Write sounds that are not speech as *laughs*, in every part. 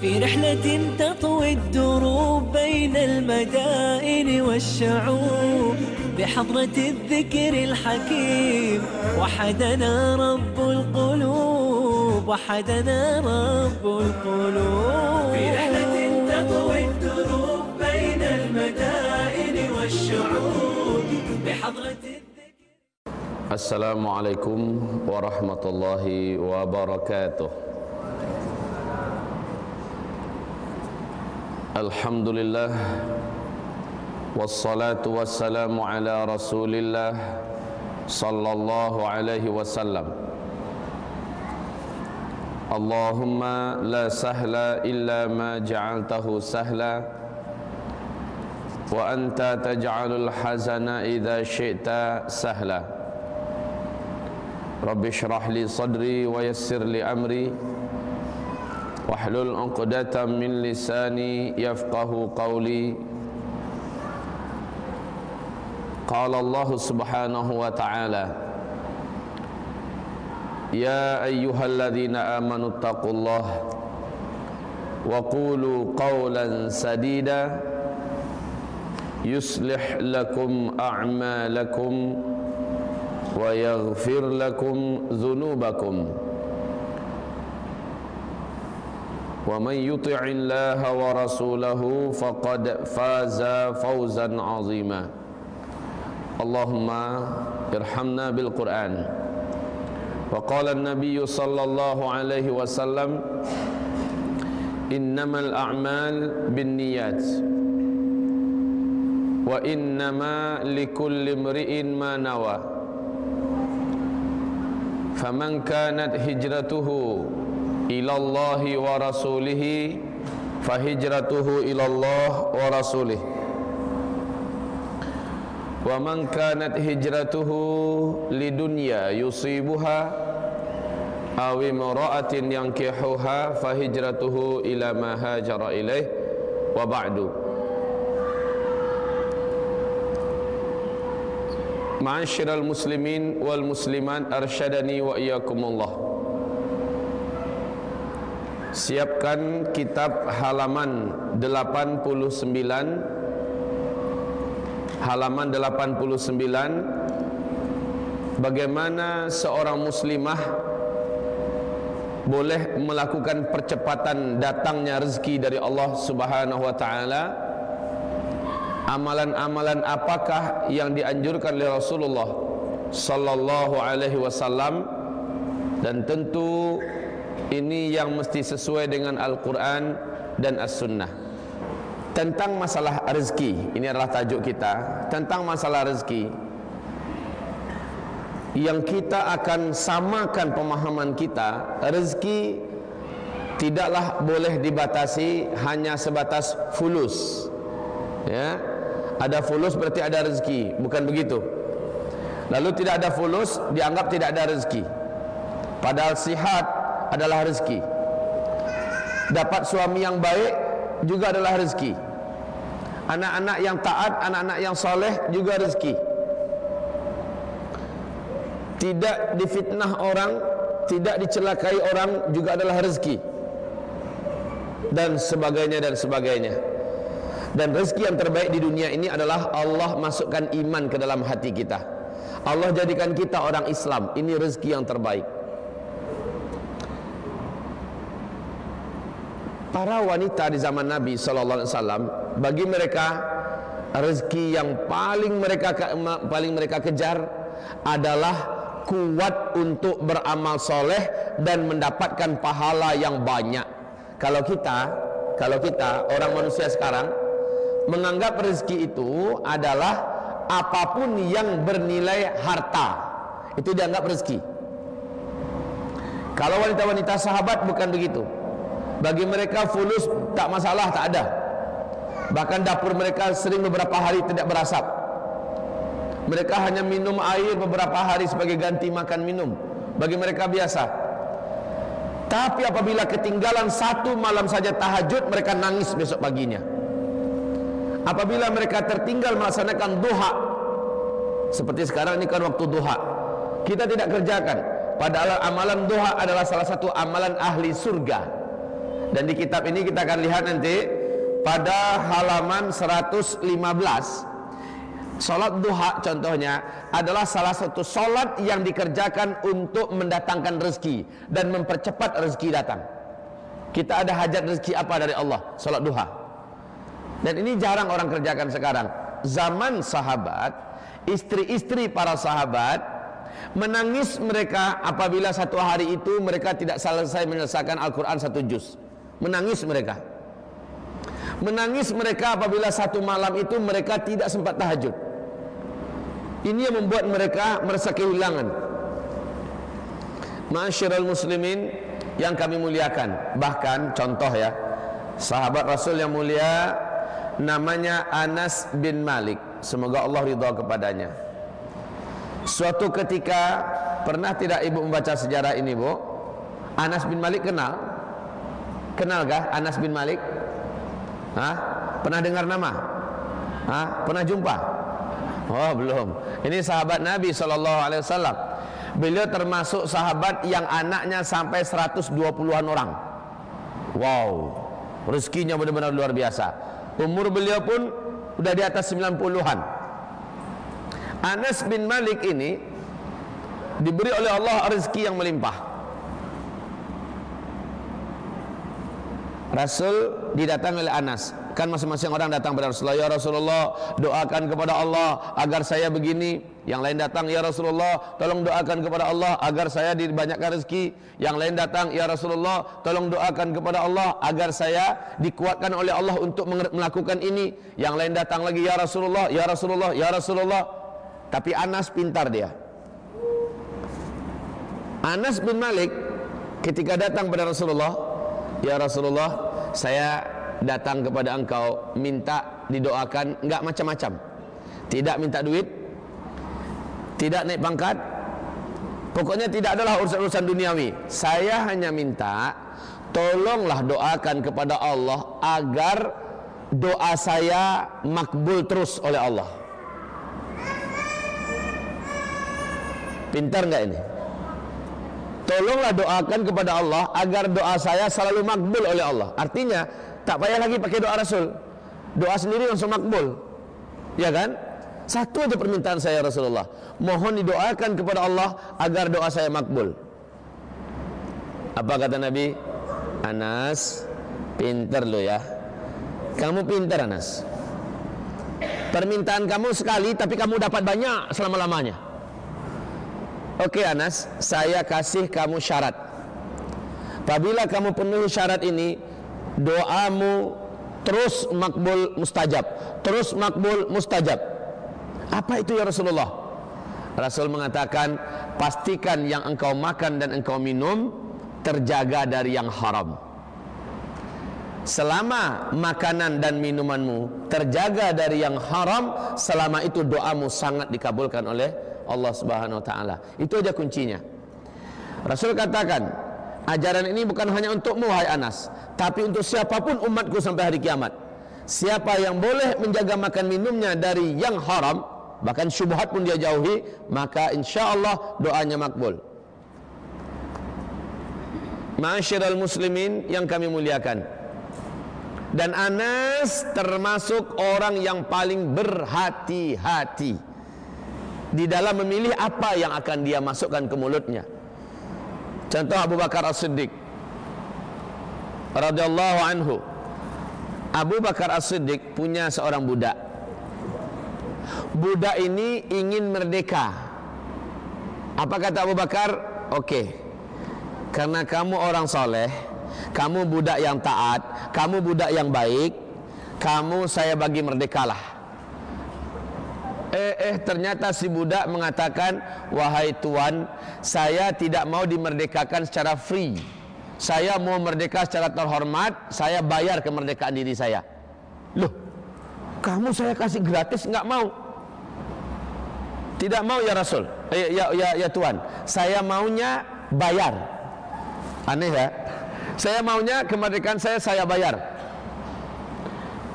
في رحلة تطوي الدروب بين المدائن والشعوب بحضرة الذكر الحكيم. وحدنا رب القلوب وحدنا رب القلوب. في رحلة تطوي الدروب بين المدائن والشعوب بحضرة الذكر. السلام عليكم ورحمة الله وبركاته. Alhamdulillah. Wassalatu wassalamu ala rasulillah Sallallahu alaihi wasallam. Allahumma la sahla illa ma ja'altahu sahla. Wa anta taj'alul hazana idha syi'ta sahla. Rabbi syrah li sadri wa yassir li amri. Wahlul uqdatan min lisani yafqahu qawli Qala Allah subhanahu wa ta'ala Ya ayyuhalladzina amanu taqullaha wa qulu qawlan sadida yuslih lakum a'malakum wa yaghfir lakum dhunubakum ومن يطع الله ورسوله فقد فاز فوزا عظيما اللهم ارحمنا بالقرآن وقال النبي صلى الله عليه وسلم إنما الأعمال بالنيات وإنما لكل امرئ ما نوى فمن كانت هجرته ilallahi wa rasulihi fahijratuhu ilallah wa rasulih. Wa man kanat hijratuhu lidunya yusibuha muraatin yang kehuhah, fahijratuhu ila ma hajara ilaih wa ba'du. Ma'asyiral muslimin wal musliman arsyadani wa iyakumullah Siapkan kitab halaman 89 Halaman 89 Bagaimana seorang muslimah Boleh melakukan percepatan datangnya rezeki dari Allah subhanahu wa ta'ala? Amalan-amalan apakah yang dianjurkan oleh Rasulullah Sallallahu alaihi wasallam? Dan tentu ini yang mesti sesuai dengan Al-Quran dan As-Sunnah. Tentang masalah rezeki Ini adalah tajuk kita Tentang masalah rezeki Yang kita akan samakan pemahaman kita Rezeki Tidaklah boleh dibatasi Hanya sebatas fulus. Ya? Ada fulus berarti ada rezeki Bukan begitu. Lalu tidak ada fulus Dianggap tidak ada rezeki. Padahal sihat adalah rezeki. Dapat suami yang baik juga adalah rezeki. Anak-anak yang taat, anak-anak yang soleh juga rezeki. Tidak difitnah orang, tidak dicelakai orang juga adalah rezeki. Dan sebagainya dan sebagainya. Dan rezeki yang terbaik di dunia ini adalah Allah masukkan iman ke dalam hati kita. Allah jadikan kita orang Islam. Ini rezeki yang terbaik para wanita di zaman Nabi sallallahu alaihi wasallam bagi mereka rezeki yang paling mereka paling mereka kejar adalah kuat untuk beramal soleh dan mendapatkan pahala yang banyak. Kalau kita, kalau kita orang manusia sekarang menganggap rezeki itu adalah apa pun yang bernilai harta itu dianggap rezeki. Kalau wanita-wanita sahabat bukan begitu. Bagi mereka fulus tak masalah, tak ada. Bahkan dapur mereka sering beberapa hari tidak berasap. Mereka hanya minum air beberapa hari sebagai ganti makan minum. Bagi mereka biasa. Tapi apabila ketinggalan satu malam saja tahajud Mereka nangis besok paginya. Apabila mereka tertinggal melaksanakan duha Seperti sekarang ini kan waktu duha Kita tidak kerjakan. Padahal amalan duha adalah salah satu amalan ahli surga Dan di kitab ini kita akan lihat nanti pada halaman 115 Salat duha contohnya adalah salah satu salat yang dikerjakan untuk mendatangkan rezeki dan mempercepat rezeki datang. Kita ada hajat rezeki apa dari Allah? Salat duha. Dan ini jarang orang kerjakan sekarang. Zaman sahabat, istri-istri para sahabat menangis mereka apabila satu hari itu mereka tidak selesai menyelesaikan Al-Quran satu juz. Menangis mereka. Menangis mereka apabila satu malam itu mereka tidak sempat tahajud. Ini yang membuat mereka merasa kehilangan. Masyiral muslimin yang kami muliakan. Bahkan contoh ya, sahabat Rasul yang mulia namanya Anas bin Malik. Semoga Allah ridha kepadanya. Suatu ketika pernah tidak ibu membaca sejarah ini, Bu? Anas bin Malik kenal? Kenalkah Anas bin Malik? Hah? Pernah dengar nama? Hah? Pernah jumpa? Oh belum. Ini sahabat Nabi Wasallam. Beliau termasuk sahabat yang anaknya sampai 120-an orang. Wow, rezekinya benar-benar luar biasa. Umur beliau pun udah di atas 90-an. Anas bin Malik ini diberi oleh Allah rezeki yang melimpah. Rasul didatangi oleh Anas. Kan masing-masing orang datang kepada Rasulullah. Ya Rasulullah doakan kepada Allah agar saya begini. Yang lain datang ya Rasulullah tolong doakan kepada Allah agar saya dibanyakkan rezeki. Yang lain datang ya Rasulullah tolong doakan kepada Allah agar saya dikuatkan oleh Allah untuk melakukan ini. Yang lain datang lagi ya Rasulullah ya Rasulullah ya Rasulullah. Tapi Anas pintar dia. Anas bin Malik ketika datang kepada Rasulullah Ya Rasulullah Saya datang kepada engkau Minta didoakan Enggak macam-macam. Tidak minta duit Tidak naik pangkat. Pokoknya tidak adalah urusan-urusan duniawi. Saya hanya minta Tolonglah doakan kepada Allah Agar doa saya makbul terus oleh Allah. Pintar enggak ini? Tolonglah doakan kepada Allah agar doa saya selalu makbul oleh Allah. Artinya tak payah lagi pakai doa Rasul. Doa sendiri langsung makbul. Ya kan? Satu aja permintaan saya Rasulullah. Mohon didoakan kepada Allah agar doa saya makbul. Apa kata Nabi? Anas, pinter lo ya. Kamu pinter Anas. Permintaan kamu sekali tapi kamu dapat banyak selama-lamanya. Oke Anas, saya kasih kamu syarat. Apabila kamu penuhi syarat ini, doamu terus makbul mustajab, terus makbul mustajab. Apa itu ya Rasulullah? Rasul mengatakan, pastikan yang engkau makan dan engkau minum terjaga dari yang haram. Selama makanan dan minumanmu terjaga dari yang haram, selama itu doamu sangat dikabulkan oleh Allah Subhanahu wa taala. Itu aja kuncinya. Rasul katakan, ajaran ini bukan hanya untukmu hai Anas, tapi untuk siapa pun umatku sampai hari kiamat. Siapa yang boleh menjaga makan minumnya dari yang haram, bahkan syubhat pun dia jauhi, maka insya Allah doanya makbul. Masyiral muslimin yang kami muliakan. Dan Anas termasuk orang yang paling berhati-hati di dalam memilih apa yang akan dia masukkan ke mulutnya. Contoh Abu Bakar As-Siddiq radhiyallahu anhu. Abu Bakar As-Siddiq punya seorang budak. Budak ini ingin merdeka. Apa kata Abu Bakar? Oke. Okay. Karena kamu orang soleh, kamu budak yang taat, kamu budak yang baik, kamu saya bagi merdekalah. Eh, eh ternyata si budak mengatakan Wahai tuan Saya tidak mau dimerdekakan secara free. Saya mau merdeka secara terhormat Saya bayar kemerdekaan diri saya. Loh Kamu saya kasih gratis nggak mau. Tidak mau ya Rasul. Eh, ya, ya, ya Tuan Saya maunya bayar. Aneh ya Saya maunya kemerdekaan saya saya bayar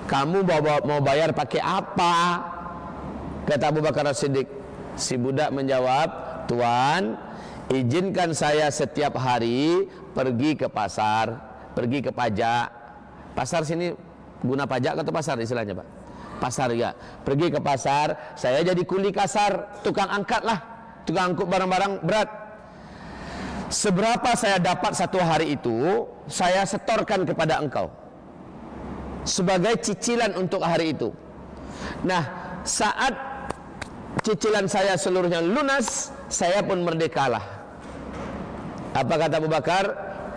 Kamu mau, mau bayar pakai apa Kata Abu Bakar As-Siddiq Si budak menjawab Tuan Izinkan saya setiap hari Pergi ke pasar pergi ke pajak. Pasar sini guna pajak atau pasar istilahnya, Pak? Pasar ya. Pergi ke pasar, saya jadi kuli kasar, tukang angkat lah. Tukang angkut barang-barang berat. Seberapa saya dapat satu hari itu, saya setorkan kepada engkau. Sebagai cicilan untuk hari itu. Nah, saat cicilan saya seluruhnya lunas, saya pun merdekalah. Apa kata Abu Bakar?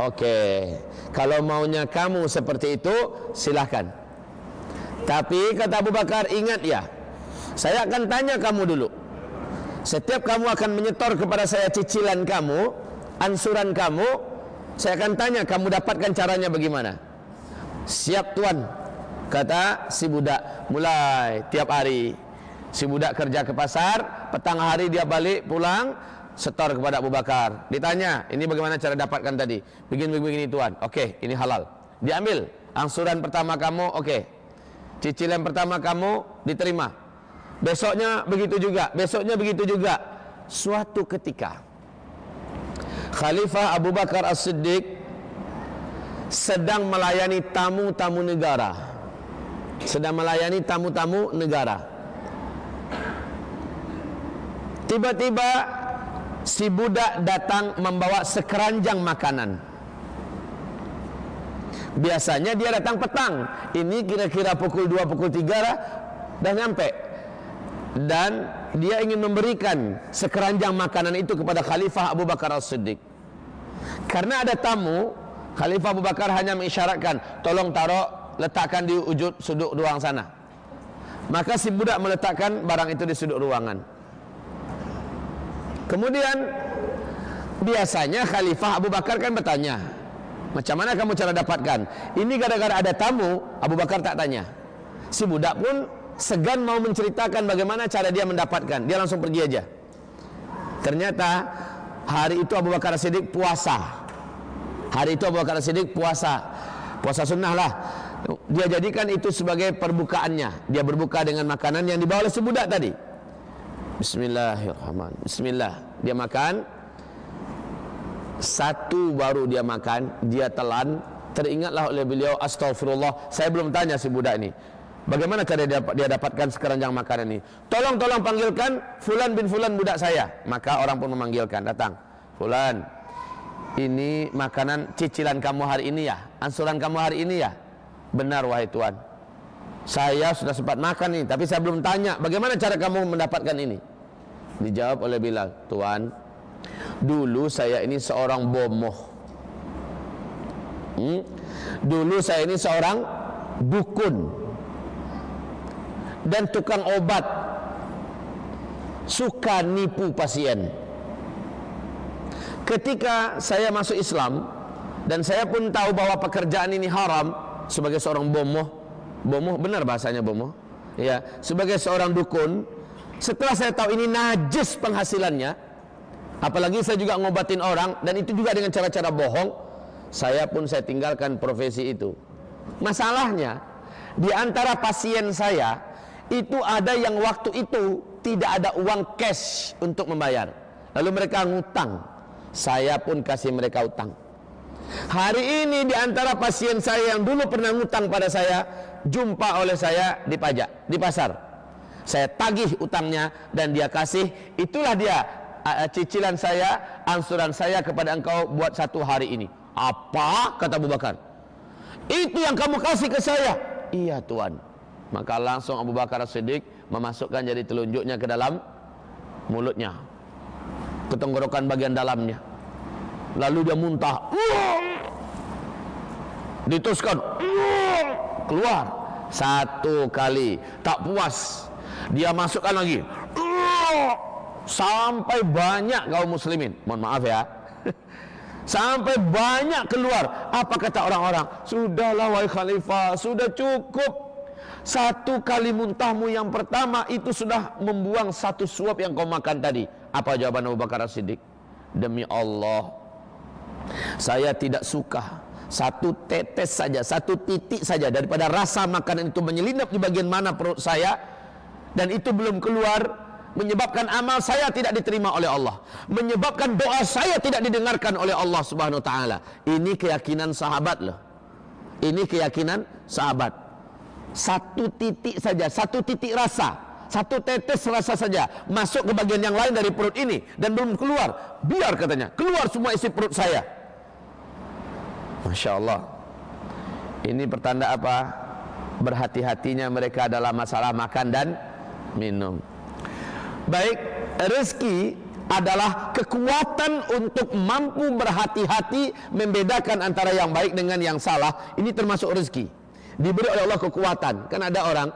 Oke, kalau maunya kamu seperti itu, silahkan. Tapi kata Abu Bakar, ingat ya, saya akan tanya kamu dulu. Setiap kamu akan menyetor kepada saya cicilan kamu, ansuran kamu, saya akan tanya kamu dapatkan caranya bagaimana. Siap tuan, kata si budak. Mulai tiap hari si budak kerja ke pasar, petang hari dia balik pulang, setor kepada Abu Bakar. Ditanya, ini bagaimana cara dapatkan tadi? Begini-begini tuan. Oke, ini halal. Diambil. Angsuran pertama kamu, oke. Cicilan pertama kamu diterima. Besoknya begitu juga, besoknya begitu juga. Suatu ketika Khalifah Abu Bakar As-Siddiq sedang melayani tamu-tamu negara. Sedang melayani tamu-tamu negara. Tiba-tiba si budak datang membawa sekeranjang makanan. Biasanya dia datang petang. Ini kira-kira pukul 2 pukul 3 lah dah nyampe. Dan dia ingin memberikan sekeranjang makanan itu kepada Khalifah Abu Bakar As-Siddiq. Karena ada tamu, Khalifah Abu Bakar hanya mengisyaratkan, tolong taruh letakkan di ujung sudut ruang sana. Maka si budak meletakkan barang itu di sudut ruangan. Kemudian biasanya Khalifah Abu Bakar kan bertanya, macam mana kamu cara dapatkan? Ini gara-gara ada tamu, Abu Bakar tak tanya. Si budak pun segan mau menceritakan bagaimana cara dia mendapatkan. Dia langsung pergi aja. Ternyata hari itu Abu Bakar Siddiq puasa. Hari itu Abu Bakar Siddiq puasa. Puasa sunnah lah. Dia jadikan itu sebagai perbukaannya. Dia berbuka dengan makanan yang dibawa oleh si budak tadi. Bismillahirrahmanirrahim. Bismillah. Dia makan. Satu baru dia makan, dia telan. Teringatlah oleh beliau, Astaghfirullah. Saya belum tanya si budak ini. Bagaimana cara dia, dapatkan sekeranjang makanan ini? Tolong, tolong panggilkan Fulan bin Fulan budak saya. Maka orang pun memanggilkan, datang. Fulan, ini makanan cicilan kamu hari ini ya? Ansuran kamu hari ini ya? Benar wahai Tuan. Saya sudah sempat makan nih, tapi saya belum tanya bagaimana cara kamu mendapatkan ini. Dijawab oleh Bilal, Tuan, dulu saya ini seorang bomoh. Hmm? Dulu saya ini seorang dukun dan tukang obat suka nipu pasien. Ketika saya masuk Islam dan saya pun tahu bahwa pekerjaan ini haram sebagai seorang bomoh, bomoh benar bahasanya bomoh, ya sebagai seorang dukun setelah saya tahu ini najis penghasilannya, apalagi saya juga ngobatin orang dan itu juga dengan cara-cara bohong, saya pun saya tinggalkan profesi itu. Masalahnya di antara pasien saya itu ada yang waktu itu tidak ada uang cash untuk membayar. Lalu mereka ngutang. Saya pun kasih mereka utang. Hari ini di antara pasien saya yang dulu pernah ngutang pada saya, jumpa oleh saya di pajak, di pasar. Saya tagih utangnya dan dia kasih. Itulah dia cicilan saya ansuran saya kepada engkau buat satu hari ini. Apa? Kata Abu Bakar. Itu yang kamu kasih ke saya. Iya tuan maka langsung Abu Bakar Siddiq memasukkan jadi telunjuknya ke dalam mulutnya. Ke tenggorokan bagian dalamnya. Lalu dia muntah. Dituskan. Keluar. Satu kali. Tak puas. Dia masukkan lagi. Sampai banyak kaum muslimin. Mohon maaf ya. *laughs* Sampai banyak keluar. Apa kata orang-orang? Sudahlah wahai khalifah. Sudah cukup satu kali muntahmu yang pertama itu sudah membuang satu suap yang kau makan tadi. Apa jawaban Abu Bakar Siddiq demi Allah saya tidak suka. Satu tetes saja satu titik saja daripada rasa makanan itu menyelinap di bagian mana perut saya dan itu belum keluar menyebabkan amal saya tidak diterima oleh Allah. Menyebabkan doa saya tidak didengarkan oleh Allah Subhanahu wa taala. Ini keyakinan sahabat loh. Ini keyakinan sahabat. Satu titik saja, satu titik rasa, satu tetes rasa saja masuk ke bagian yang lain dari perut ini dan belum keluar. Biar katanya, keluar semua isi perut saya. Masya Allah. Ini pertanda apa? Berhati-hatinya mereka dalam masalah makan dan minum. Baik, rezeki adalah kekuatan untuk mampu berhati-hati membedakan antara yang baik dengan yang salah. Ini termasuk rezeki. Diberi oleh Allah kekuatan. Kan ada orang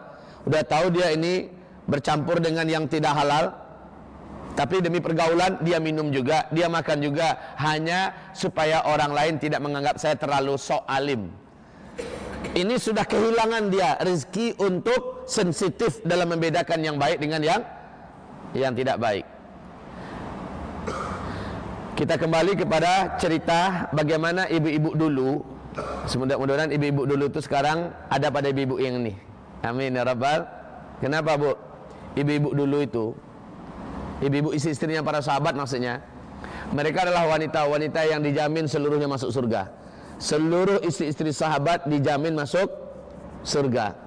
udah tahu dia ini bercampur dengan yang tidak halal, tapi demi pergaulan dia minum juga, dia makan juga hanya supaya orang lain tidak menganggap saya terlalu sok alim. Ini sudah kehilangan dia rezeki untuk sensitif dalam membedakan yang baik dengan yang yang tidak baik. Kita kembali kepada cerita bagaimana ibu-ibu dulu. Semudah-mudahan ibu-ibu dulu itu sekarang ada pada ibu-ibu yang ini. Amin ya rabbal. Kenapa bu? Ibu-ibu dulu itu, ibu-ibu istri-istrinya para sahabat maksudnya, mereka adalah wanita-wanita yang dijamin seluruhnya masuk surga. Seluruh istri-istri sahabat dijamin masuk surga.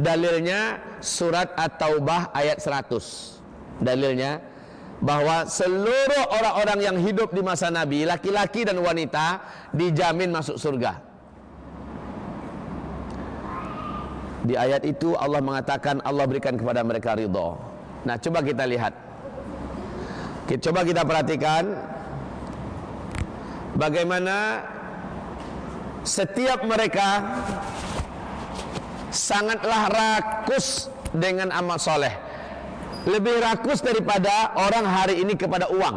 Dalilnya surat At-Taubah ayat 100. Dalilnya bahwa seluruh orang-orang yang hidup di masa Nabi, laki-laki dan wanita dijamin masuk surga. Di ayat itu Allah mengatakan Allah berikan kepada mereka ridho. Nah, coba kita lihat. Coba kita perhatikan bagaimana setiap mereka sangatlah rakus dengan amal soleh lebih rakus daripada orang hari ini kepada uang.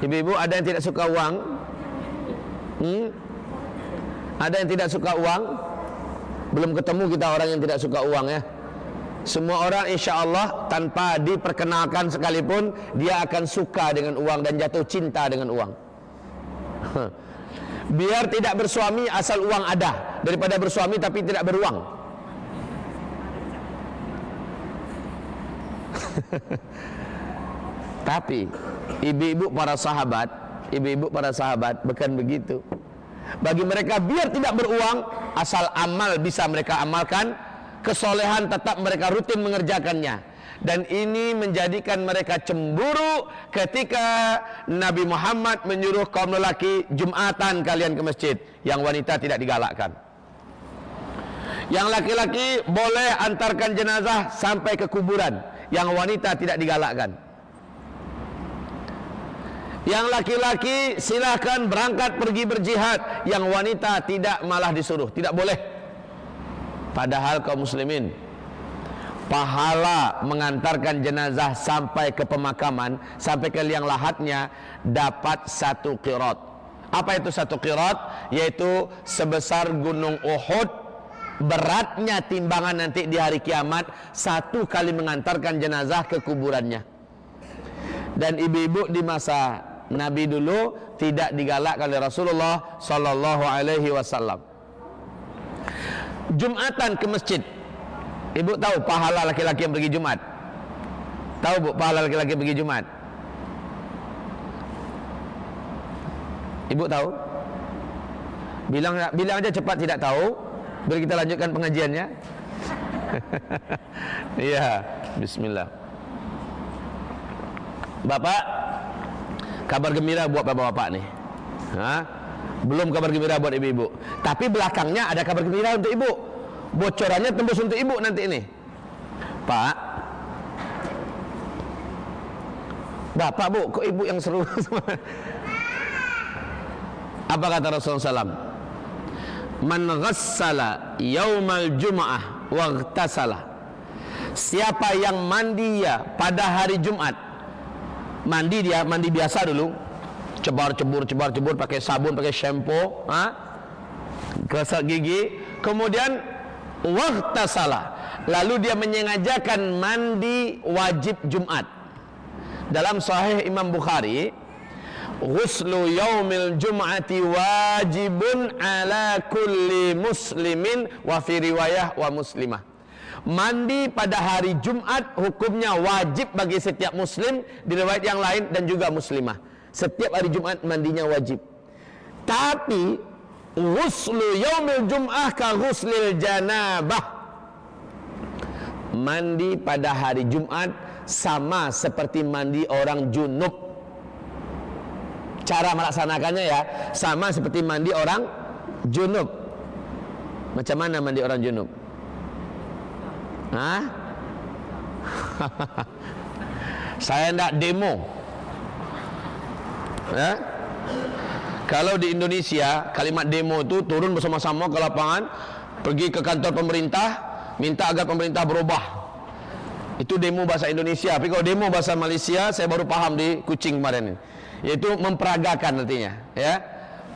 Ibu-ibu ada yang tidak suka uang? Hmm? Ada yang tidak suka uang? Belum ketemu kita orang yang tidak suka uang ya. Semua orang insya Allah tanpa diperkenalkan sekalipun dia akan suka dengan uang dan jatuh cinta dengan uang. *laughs* Biar tidak bersuami asal uang ada daripada bersuami tapi tidak beruang. *laughs* Tapi ibu-ibu para sahabat, ibu-ibu para sahabat bukan begitu. Bagi mereka biar tidak beruang, asal amal bisa mereka amalkan, kesolehan tetap mereka rutin mengerjakannya. Dan ini menjadikan mereka cemburu ketika Nabi Muhammad menyuruh kaum lelaki Jumatan kalian ke masjid, yang wanita tidak digalakkan. Yang laki-laki boleh antarkan jenazah sampai ke kuburan yang wanita tidak digalakkan. Yang laki-laki silahkan berangkat pergi berjihad, yang wanita tidak malah disuruh, tidak boleh. Padahal kaum muslimin pahala mengantarkan jenazah sampai ke pemakaman, sampai ke liang lahatnya dapat satu qirat. Apa itu satu qirat? Yaitu sebesar gunung Uhud beratnya timbangan nanti di hari kiamat satu kali mengantarkan jenazah ke kuburannya dan ibu-ibu di masa Nabi dulu tidak digalak oleh Rasulullah Sallallahu Alaihi Wasallam. Jumatan ke masjid. Ibu tahu pahala laki-laki yang pergi Jumat? Tahu bu pahala laki-laki pergi Jumat? Ibu tahu? Bilang bilang aja cepat tidak tahu. Beri kita lanjutkan pengajiannya. *laughs* Iya, bismillah. Bapak, kabar gembira buat bapak-bapak nih. Hah? Belum kabar gembira buat ibu-ibu. Tapi belakangnya ada kabar gembira untuk ibu. Bocorannya tembus untuk ibu nanti ini. Pak, Bapak bu, kok ibu yang seru *laughs* Apa kata Rasulullah SAW? Man ghassala yaumal jum'ah waghtasala siapa yang mandi ya pada hari Jumat? Mandi dia mandi biasa dulu. Cebar cebur cebar cebur pakai sabun pakai shampoo ha? gosok gigi. Kemudian waghtasala lalu dia menyengajakan mandi wajib Jumat. Dalam sahih Imam Bukhari ghuslu yaumil jum'ati wajibun ala kulli muslimin wa fi riwayah wa muslimah. Mandi pada hari Jumat hukumnya wajib bagi setiap muslim di riwayat yang lain dan juga muslimah. Setiap hari Jumat mandinya wajib. Tapi ghuslu yaumil jum'ah ka ghuslil janabah. Mandi pada hari Jumat sama seperti mandi orang junub cara melaksanakannya ya. Sama seperti mandi orang junub. Macam mana mandi orang junub? Hah? *laughs* saya tidak demo. Ya? Kalau di Indonesia kalimat demo itu turun bersama-sama ke lapangan pergi ke kantor pemerintah minta agar pemerintah berubah. Itu demo bahasa Indonesia. Tapi kalau demo bahasa Malaysia saya baru paham di Kucing kemarin ini yaitu memperagakan artinya ya.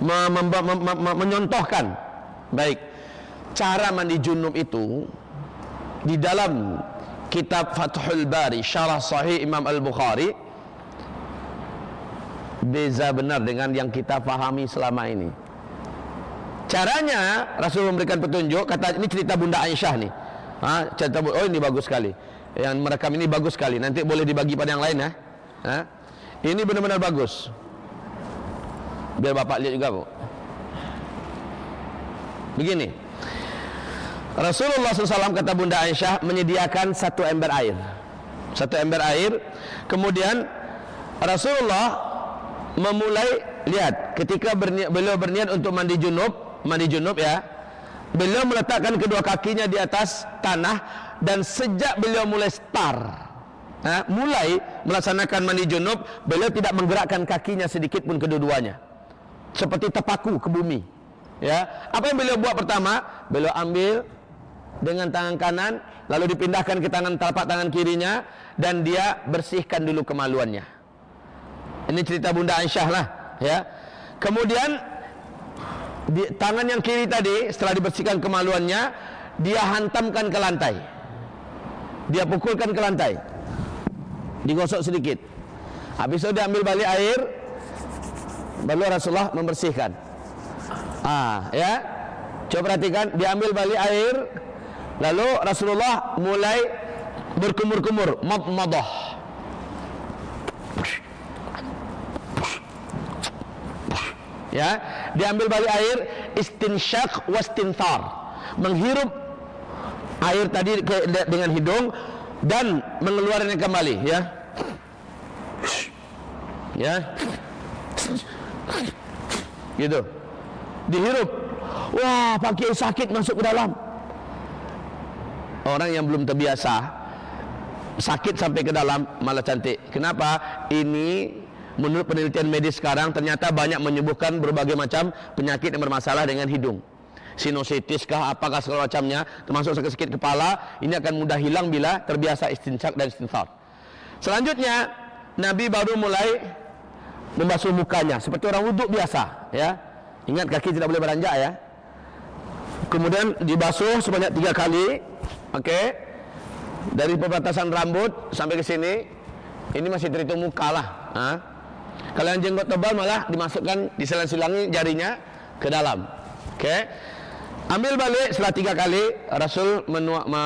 Mem mem mem mem menyontohkan baik. Cara mandi junub itu di dalam kitab Fathul Bari syarah sahih Imam Al-Bukhari beza benar dengan yang kita fahami selama ini. Caranya Rasul memberikan petunjuk kata ini cerita Bunda Aisyah nih. Ha, cerita oh ini bagus sekali. Yang merekam ini bagus sekali. Nanti boleh dibagi pada yang lain ya. Ha? Ini benar-benar bagus. Biar bapak lihat juga bu. Begini. Rasulullah SAW kata Bunda Aisyah menyediakan satu ember air. Satu ember air. Kemudian Rasulullah memulai lihat ketika berniat, beliau berniat untuk mandi junub mandi junub ya. Beliau meletakkan kedua kakinya di atas tanah dan sejak beliau mulai start ha, mulai melaksanakan mandi junub beliau tidak menggerakkan kakinya sedikit pun kedua-duanya. Seperti terpaku ke bumi. Ya? Apa yang beliau buat pertama? Beliau ambil dengan tangan kanan lalu dipindahkan ke tangan telapak tangan kirinya dan dia bersihkan dulu kemaluannya. Ini cerita Bunda Aisyah lah ya. Kemudian di tangan yang kiri tadi setelah dibersihkan kemaluannya dia hantamkan ke lantai. Dia pukulkan ke lantai digosok sedikit. Habis itu dia ambil balik air baru Rasulullah membersihkan. Ah ya. Coba perhatikan dia ambil balik air lalu Rasulullah mulai berkumur-kumur. Madmadah ya dia ambil balik air istinsyaq wastinthar menghirup air tadi dengan hidung dan mengeluarkannya kembali ya. Ya. Gitu. Dihirup. Wah pakai sakit masuk ke dalam. Orang yang belum terbiasa sakit sampai ke dalam malah cantik. Kenapa? Ini menurut penelitian medis sekarang ternyata banyak menyembuhkan berbagai macam penyakit yang bermasalah dengan hidung sinusitis kah apakah segala macamnya termasuk sakit-sakit kepala ini akan mudah hilang bila terbiasa istinsak dan istinthar selanjutnya Nabi baru mulai membasuh mukanya seperti orang wuduk biasa ya ingat kaki tidak boleh beranjak ya kemudian dibasuh sebanyak tiga kali oke okay. dari perbatasan rambut sampai ke sini ini masih terhitung muka lah ha? kalau yang jenggot tebal malah dimasukkan diselang-selangi jarinya ke dalam oke okay. Ambil balik setelah tiga kali Rasul menuak ma,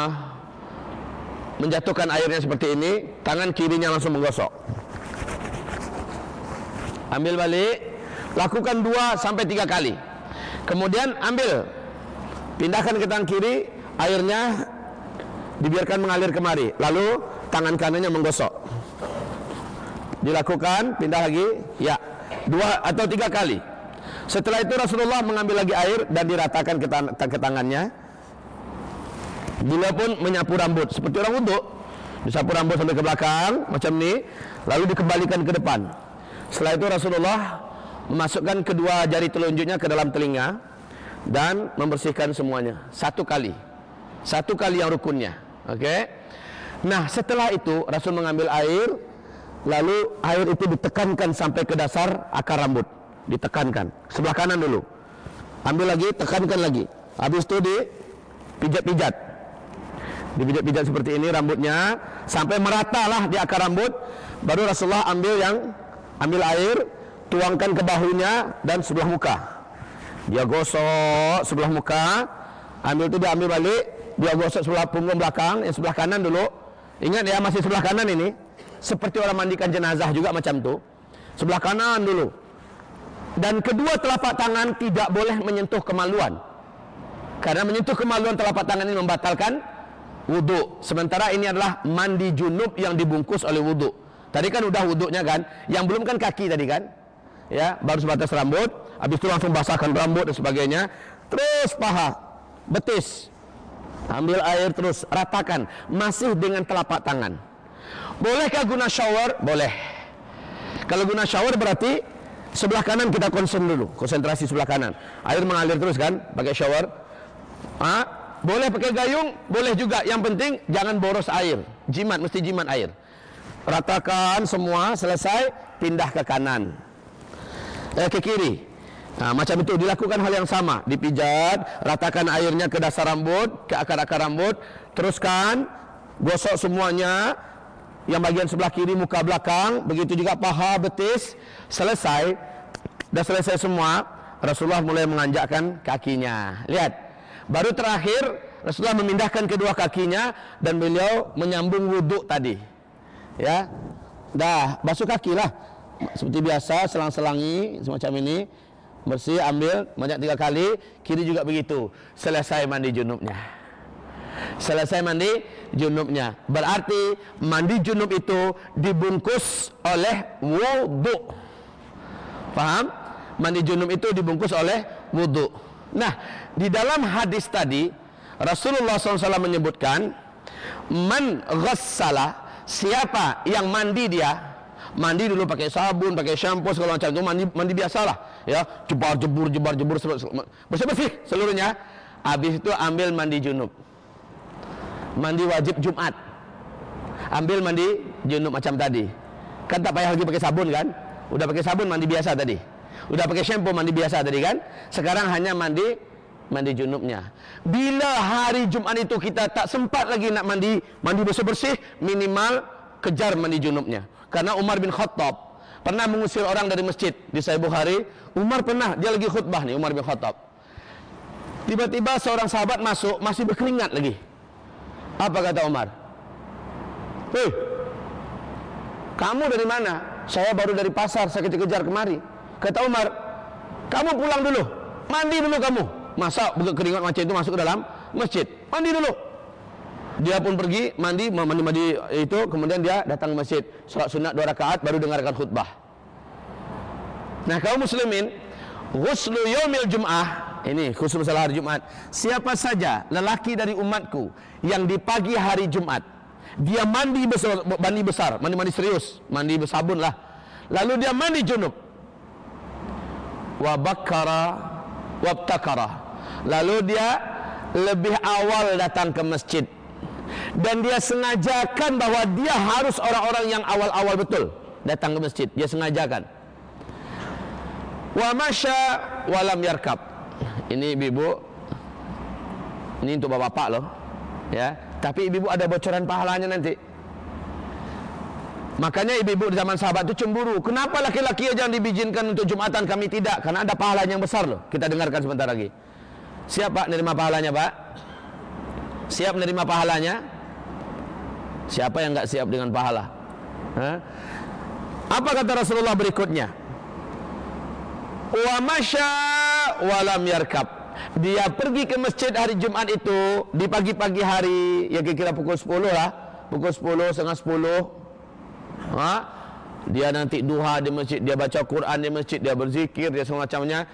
menjatuhkan airnya seperti ini, tangan kirinya langsung menggosok. Ambil balik, lakukan dua sampai tiga kali. Kemudian ambil, pindahkan ke tangan kiri, airnya dibiarkan mengalir kemari. Lalu tangan kanannya menggosok. Dilakukan, pindah lagi, ya, dua atau tiga kali. Setelah itu Rasulullah mengambil lagi air dan diratakan ke, tan ke tangannya. Beliau pun menyapu rambut seperti orang untuk disapu rambut sampai ke belakang macam ni, lalu dikembalikan ke depan. Setelah itu Rasulullah memasukkan kedua jari telunjuknya ke dalam telinga dan membersihkan semuanya satu kali. Satu kali yang rukunnya. Okey. Nah, setelah itu Rasul mengambil air lalu air itu ditekankan sampai ke dasar akar rambut ditekankan. Sebelah kanan dulu. Ambil lagi tekankan lagi. Habis itu di pijat-pijat dipijat-pijat seperti ini rambutnya. Sampai merata lah di akar rambut. Baru Rasulullah ambil yang ambil air tuangkan ke bahunya dan sebelah muka. Dia gosok sebelah muka. Ambil itu dia ambil balik. Dia gosok sebelah punggung belakang yang sebelah kanan dulu. Ingat ya masih sebelah kanan ini. Seperti orang mandikan jenazah juga macam tu. Sebelah kanan dulu dan kedua telapak tangan tidak boleh menyentuh kemaluan. Karena menyentuh kemaluan telapak tangan ini membatalkan wudhu. Sementara ini adalah mandi junub yang dibungkus oleh wudhu. Tadi kan udah wudhunya kan, yang belum kan kaki tadi kan, ya baru sebatas rambut, habis itu langsung basahkan rambut dan sebagainya, terus paha, betis, ambil air terus ratakan, masih dengan telapak tangan. Bolehkah guna shower? Boleh. Kalau guna shower berarti sebelah kanan kita konsen dulu, konsentrasi sebelah kanan. Air mengalir terus kan, pakai shower. Ah, boleh pakai gayung, boleh juga. Yang penting jangan boros air. Jimat mesti jimat air. Ratakan semua selesai, pindah ke kanan. Eh, ke kiri. Nah, macam itu dilakukan hal yang sama, dipijat, ratakan airnya ke dasar rambut, ke akar-akar rambut, teruskan, gosok semuanya, yang bagian sebelah kiri muka belakang, begitu juga paha, betis, selesai, dah selesai semua, Rasulullah mulai menganjakkan kakinya. Lihat, baru terakhir Rasulullah memindahkan kedua kakinya dan beliau menyambung wuduk tadi. Ya, dah basuh kaki lah, seperti biasa, selang-selangi semacam ini, bersih, ambil banyak tiga kali, kiri juga begitu. Selesai mandi junubnya. Selesai mandi junubnya. Berarti mandi junub itu dibungkus oleh wudhu. Paham? Mandi junub itu dibungkus oleh wudhu. Nah, di dalam hadis tadi Rasulullah SAW menyebutkan man ghassala siapa yang mandi dia mandi dulu pakai sabun, pakai shampoo segala macam itu mandi mandi biasalah ya, jebar jebur jebar jebur bersih bersih seluruhnya. Habis itu ambil mandi junub. Mandi wajib Jumat. Ambil mandi junub macam tadi. Kan tak payah lagi pakai sabun kan? Udah pakai sabun mandi biasa tadi. Udah pakai shampoo mandi biasa tadi kan? Sekarang hanya mandi mandi junubnya. Bila hari Jumat itu kita tak sempat lagi nak mandi, mandi bersih-bersih, minimal kejar mandi junubnya. Karena Umar bin Khattab pernah mengusir orang dari masjid di Sahih Bukhari. Umar pernah, dia lagi khutbah nih Umar bin Khattab. Tiba-tiba seorang sahabat masuk masih berkeringat lagi. Apa kata Umar? Hei, kamu dari mana? Saya baru dari pasar, saya kejar-kejar kemari. Kata Umar, kamu pulang dulu, mandi dulu kamu. Masa berkeringat macam itu masuk ke dalam masjid? Mandi dulu. Dia pun pergi mandi, mandi-mandi itu, kemudian dia datang ke masjid, sholat sunat dua rakaat, baru dengarkan khutbah. Nah, kaum muslimin, ghuslu yaumil jum'ah, ini khusus masalah hari Jumat. Siapa saja lelaki dari umatku yang di pagi hari Jumat, dia mandi besar, mandi besar, mandi-mandi serius, mandi bersabun lah. Lalu dia mandi junub. Wa bakkara wabtakara. Lalu dia lebih awal datang ke masjid. Dan dia sengajakan bahwa dia harus orang-orang yang awal-awal betul datang ke masjid. Dia sengajakan. Wa masya walam yarkab. Ini ibu ini untuk bapak-bapak loh ya. Tapi ibu ada bocoran pahalanya nanti makanya ibu-ibu di zaman sahabat itu cemburu. Kenapa laki-laki aja yang dibizinkan untuk jumatan kami tidak? Karena ada pahalanya yang besar loh. Kita dengarkan sebentar lagi. Siapa nerima pahalanya pak? Siap menerima pahalanya? Siapa yang enggak siap dengan pahala? Ha? apa kata Rasulullah berikutnya? Wa masya walam yarkab. Dia pergi ke masjid hari Jumat itu di pagi-pagi hari ya kira-kira pukul 10 lah. Pukul 10 setengah 10 ha? dia nanti duha di masjid dia baca Quran di masjid dia berzikir dia semacamnya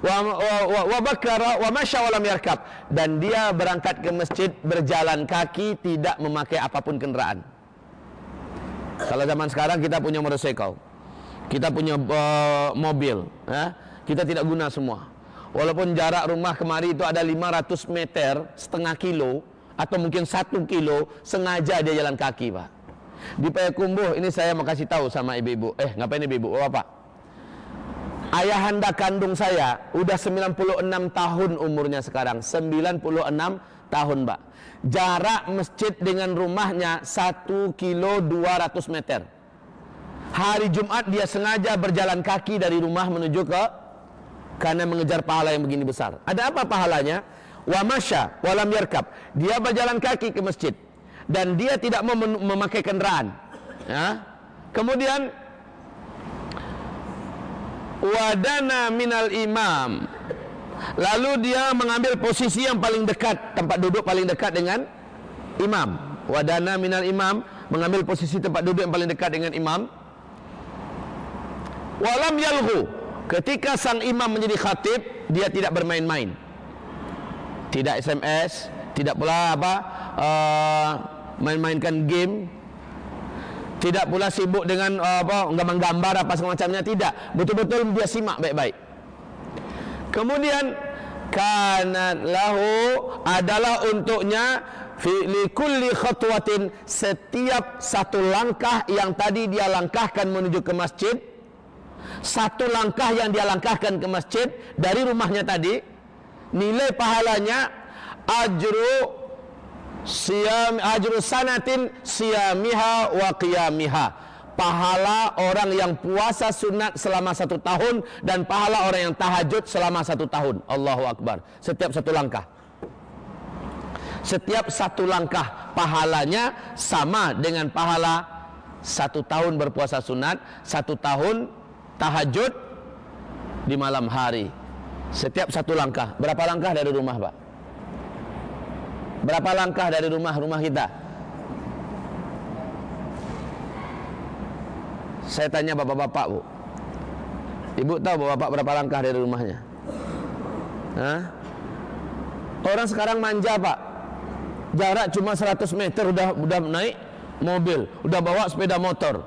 wa wa wa, wa bakara wa masya walam yarkab dan dia berangkat ke masjid berjalan kaki tidak memakai apa pun kendaraan. Kalau zaman sekarang kita punya motorcycle. Kita punya uh, mobil. Kita tidak guna semua. Walaupun jarak rumah kemari itu ada 500 meter, setengah kilo atau mungkin satu kilo, sengaja dia jalan kaki, Pak. Di Payakumbuh ini saya mau kasih tahu sama ibu-ibu. Eh, ngapain ibu-ibu? Oh, Bapak Ayahanda kandung saya udah 96 tahun umurnya sekarang. 96 tahun mbak. Jarak masjid dengan rumahnya 1 kilo 200 meter. Hari Jumat dia sengaja berjalan kaki dari rumah menuju ke Karena mengejar pahala yang begini besar. Ada apa pahalanya? Wa masya walam yarkab. Dia berjalan kaki ke masjid Dan dia tidak memakai kendaraan. Ya? Kemudian wadana minal imam. Lalu dia mengambil posisi yang paling dekat tempat duduk paling dekat dengan imam. Wadana minal imam. Mengambil posisi tempat duduk yang paling dekat dengan imam. Walam yalhu ketika sang imam menjadi khatib dia tidak bermain-main. Tidak SMS tidak pula apa uh, main-mainkan game. Tidak pula sibuk dengan uh, apa gambar-gambar apa semacamnya tidak. Betul-betul dia simak baik-baik. Kemudian kana lahu adalah untuknya fi likulli khatwatin setiap satu langkah yang tadi dia langkahkan menuju ke masjid. Satu langkah yang dia langkahkan ke masjid dari rumahnya tadi. Nilai pahalanya ajru Siam ajru sanatin siamiha wa qiyamiha. Pahala orang yang puasa sunat selama satu tahun dan pahala orang yang tahajud selama satu tahun. Allahu Akbar. Setiap satu langkah. Setiap satu langkah pahalanya sama dengan pahala satu tahun berpuasa sunat, satu tahun tahajud di malam hari. Setiap satu langkah. Berapa langkah dari rumah, Pak? Berapa langkah dari rumah-rumah kita? Saya tanya bapak-bapak bu Ibu tahu bapak berapa langkah dari rumahnya? Hah? Orang sekarang manja pak Jarak cuma 100 meter udah udah naik mobil Udah bawa sepeda motor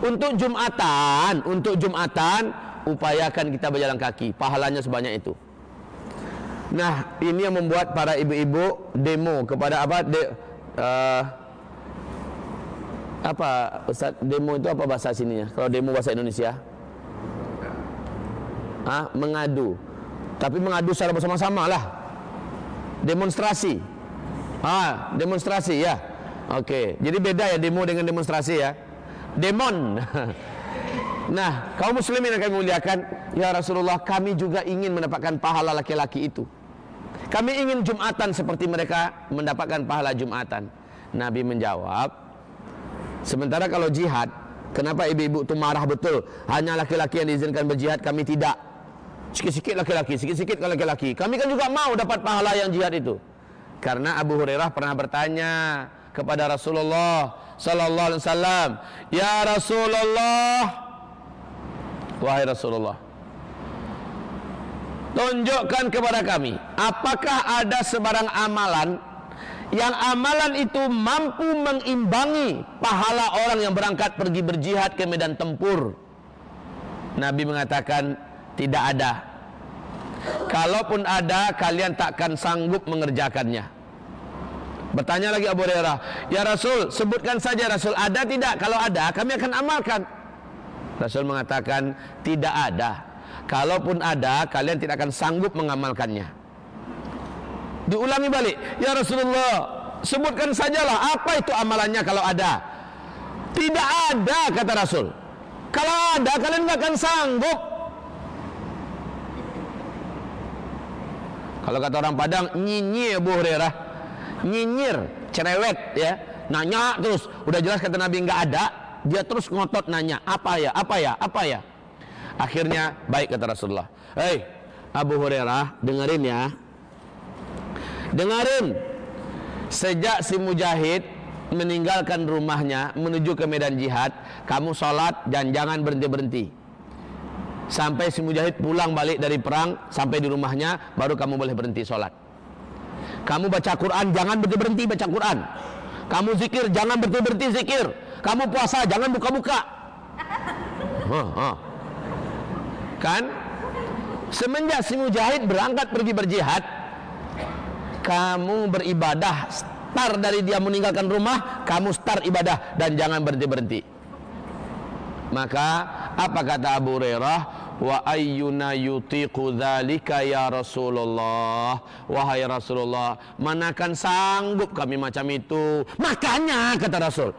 Untuk Jumatan Untuk Jumatan Upayakan kita berjalan kaki Pahalanya sebanyak itu Nah, ini yang membuat para ibu-ibu demo kepada apa? De, uh, apa Ustaz? Demo itu apa bahasa sininya? Kalau demo bahasa Indonesia? Ah, mengadu. Tapi mengadu secara bersama-sama lah. Demonstrasi. Ah, demonstrasi ya. Oke, jadi beda ya demo dengan demonstrasi ya. Demon. *laughs* nah, kaum muslimin yang kami muliakan, ya Rasulullah, kami juga ingin mendapatkan pahala laki-laki itu. Kami ingin Jumatan seperti mereka mendapatkan pahala Jumatan. Nabi menjawab, sementara kalau jihad, kenapa ibu-ibu itu marah betul? Hanya laki-laki yang diizinkan berjihad, kami tidak. Sikit-sikit laki-laki, sikit-sikit laki-laki. Kami kan juga mau dapat pahala yang jihad itu. Karena Abu Hurairah pernah bertanya kepada Rasulullah sallallahu alaihi wasallam, "Ya Rasulullah, wahai Rasulullah, tunjukkan kepada kami apakah ada sebarang amalan yang amalan itu mampu mengimbangi pahala orang yang berangkat pergi berjihad ke medan tempur? Nabi mengatakan tidak ada. Kalaupun ada kalian takkan sanggup mengerjakannya. Bertanya lagi Abu Hurairah ya Rasul sebutkan saja Rasul ada tidak? Kalau ada kami akan amalkan. Rasul mengatakan tidak ada. Kalaupun ada, kalian tidak akan sanggup mengamalkannya. Diulangi balik, ya Rasulullah, sebutkan sajalah apa itu amalannya kalau ada. Tidak ada kata Rasul. Kalau ada, kalian tidak akan sanggup. Kalau kata orang Padang, nyinyir Bu Hurairah. Nyinyir, cerewet ya. Nanya terus, udah jelas kata Nabi nggak ada, dia terus ngotot nanya, apa ya, apa ya, apa ya. Akhirnya baik kata Rasulullah. Hei Abu Hurairah dengerin ya. Dengerin. Sejak si mujahid meninggalkan rumahnya menuju ke medan jihad, kamu sholat dan jangan berhenti-berhenti. Sampai si mujahid pulang balik dari perang sampai di rumahnya baru kamu boleh berhenti sholat. Kamu baca Quran jangan berhenti-berhenti baca Quran. Kamu zikir jangan berhenti-berhenti zikir. Kamu puasa jangan buka-buka. *laughs* Huh. Kan? Semenjak si mujahid berangkat pergi berjihad, kamu beribadah start dari dia meninggalkan rumah, kamu start ibadah dan jangan berhenti-berhenti. Maka apa kata Abu Hurairah? Wa ayyuna yutiqu dzalika ya Rasulullah. Wahai Rasulullah, manakan sanggup kami macam itu? Makanya kata Rasul.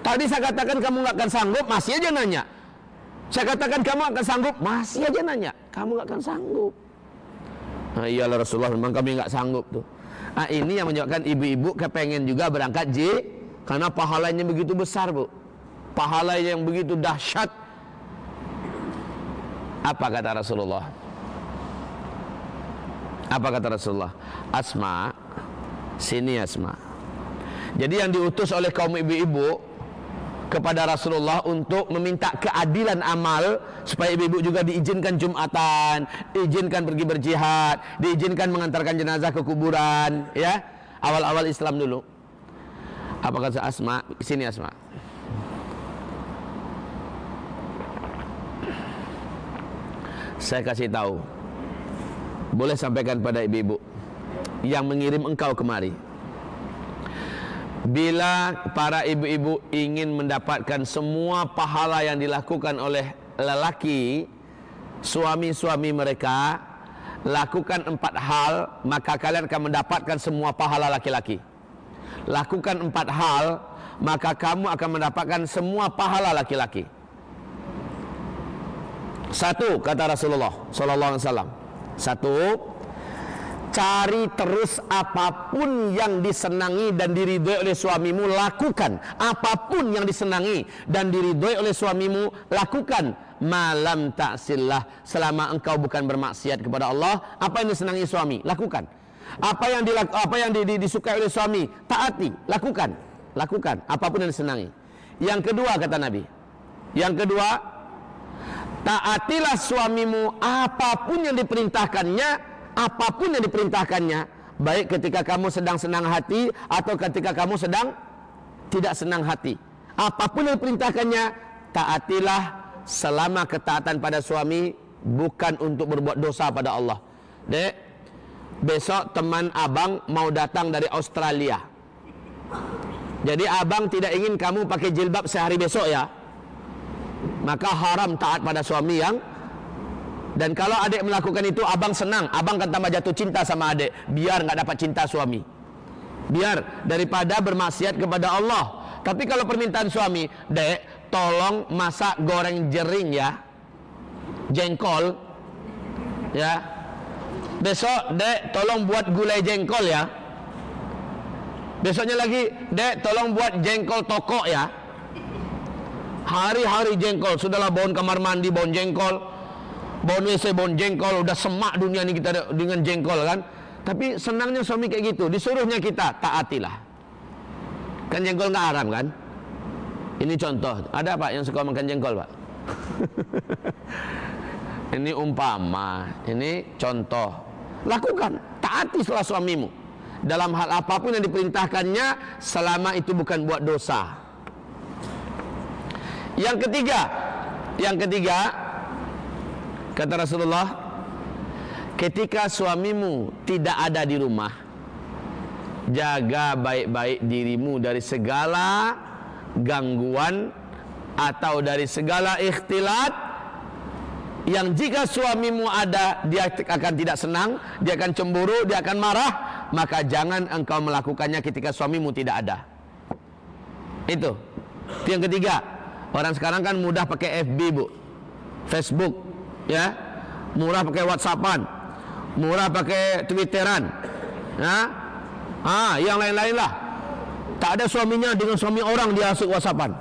Tadi saya katakan kamu nggak akan sanggup, masih aja nanya. Saya katakan kamu akan sanggup, masih aja nanya, kamu gak akan sanggup. Nah, iyalah Rasulullah memang kami nggak sanggup tuh. Nah, ini yang menyebabkan ibu-ibu kepengen juga berangkat J karena pahalanya begitu besar bu, pahalanya yang begitu dahsyat. Apa kata Rasulullah? Apa kata Rasulullah? Asma, sini Asma. Jadi yang diutus oleh kaum ibu-ibu kepada Rasulullah untuk meminta keadilan amal supaya ibu-ibu juga diizinkan Jumatan, diizinkan pergi berjihad, diizinkan mengantarkan jenazah ke kuburan, ya. Awal-awal Islam dulu. Apa kata Asma? Sini Asma. Saya kasih tahu. Boleh sampaikan pada ibu-ibu yang mengirim engkau kemari. Bila para ibu-ibu ingin mendapatkan semua pahala yang dilakukan oleh lelaki suami-suami mereka lakukan empat hal maka kalian akan mendapatkan semua pahala laki-laki. Lakukan empat hal maka kamu akan mendapatkan semua pahala laki-laki. Satu kata Rasulullah sallallahu alaihi wasallam. Satu Cari terus apa pun yang disenangi dan diridhoi oleh suamimu lakukan. Apa pun yang disenangi dan diridhoi oleh suamimu lakukan. Malam taksillah selama engkau bukan bermaksiat kepada Allah, apa yang disenangi suami lakukan. Apa yang dilaku, apa yang di, di, disukai oleh suami taati, lakukan. Lakukan apa pun yang disenangi. Yang kedua kata Nabi. Yang kedua, taatilah suamimu apa pun yang diperintahkannya apa pun yang diperintahkannya baik ketika kamu sedang senang hati atau ketika kamu sedang tidak senang hati. Apa pun yang diperintahkannya taatilah selama ketaatan pada suami bukan untuk berbuat dosa pada Allah. Dek besok teman abang mau datang dari Australia. Jadi abang tidak ingin kamu pakai jilbab sehari besok ya. Maka haram taat pada suami yang dan kalau adik melakukan itu abang senang, abang akan tambah jatuh cinta sama adik, biar nggak dapat cinta suami. Biar daripada bermaksiat kepada Allah. Tapi kalau permintaan suami, dek, tolong masak goreng jering ya, jengkol, ya. Besok, dek, tolong buat gulai jengkol ya. Besoknya lagi, dek, tolong buat jengkol toko ya. Hari-hari jengkol, sudahlah bon kamar mandi, bon jengkol, Bon WC, bon jengkol, udah semak dunia ini kita dengan jengkol kan. Tapi senangnya suami kayak gitu, disuruhnya kita taatilah. Kan jengkol nggak haram kan? Ini contoh. Ada pak yang suka makan jengkol pak? *laughs* ini umpama, ini contoh. Lakukan, taati setelah suamimu. Dalam hal apa pun yang diperintahkannya, selama itu bukan buat dosa. Yang ketiga, yang ketiga, Kata Rasulullah, ketika suamimu tidak ada di rumah, jaga baik-baik dirimu dari segala gangguan atau dari segala ikhtilat yang jika suamimu ada dia akan tidak senang, dia akan cemburu, dia akan marah, maka jangan engkau melakukannya ketika suamimu tidak ada. Itu. Itu yang ketiga. Orang sekarang kan mudah pakai FB, Bu. Facebook, ya? Murah pakai WhatsAppan. Murah pakai Twitteran. Ya? Ah yang lain-lain lah. Tak ada suaminya dengan suami orang dia asik WhatsAppan.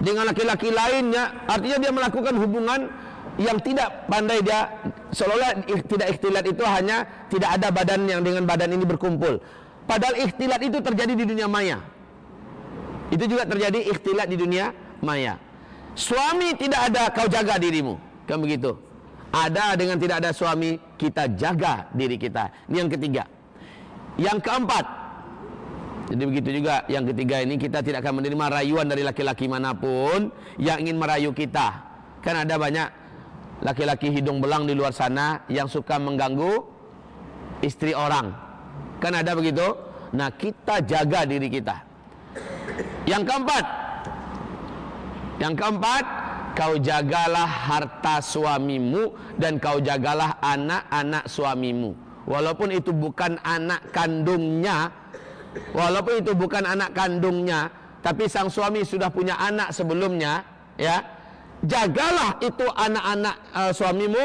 Dengan laki-laki lainnya artinya dia melakukan hubungan yang tidak pandai dia seolah-olah tidak ikhtilat itu hanya tidak ada badan yang dengan badan ini berkumpul. Padahal ikhtilat itu terjadi di dunia maya. Itu juga terjadi ikhtilat di dunia maya Suami tidak ada kau jaga dirimu. Kan begitu. Ada dengan tidak ada suami kita jaga diri kita. Ini yang ketiga. Yang keempat. Jadi begitu juga yang ketiga ini kita tidak akan menerima rayuan dari laki-laki mana pun yang ingin merayu kita. Kan ada banyak laki-laki hidung belang di luar sana yang suka mengganggu istri orang. Kan ada begitu? Nah, kita jaga diri kita. Yang keempat, yang keempat, kau jagalah harta suamimu dan kau jagalah anak-anak suamimu. Walaupun itu bukan anak kandungnya, walaupun itu bukan anak kandungnya, tapi sang suami sudah punya anak sebelumnya, ya. Jagalah itu anak-anak uh, suamimu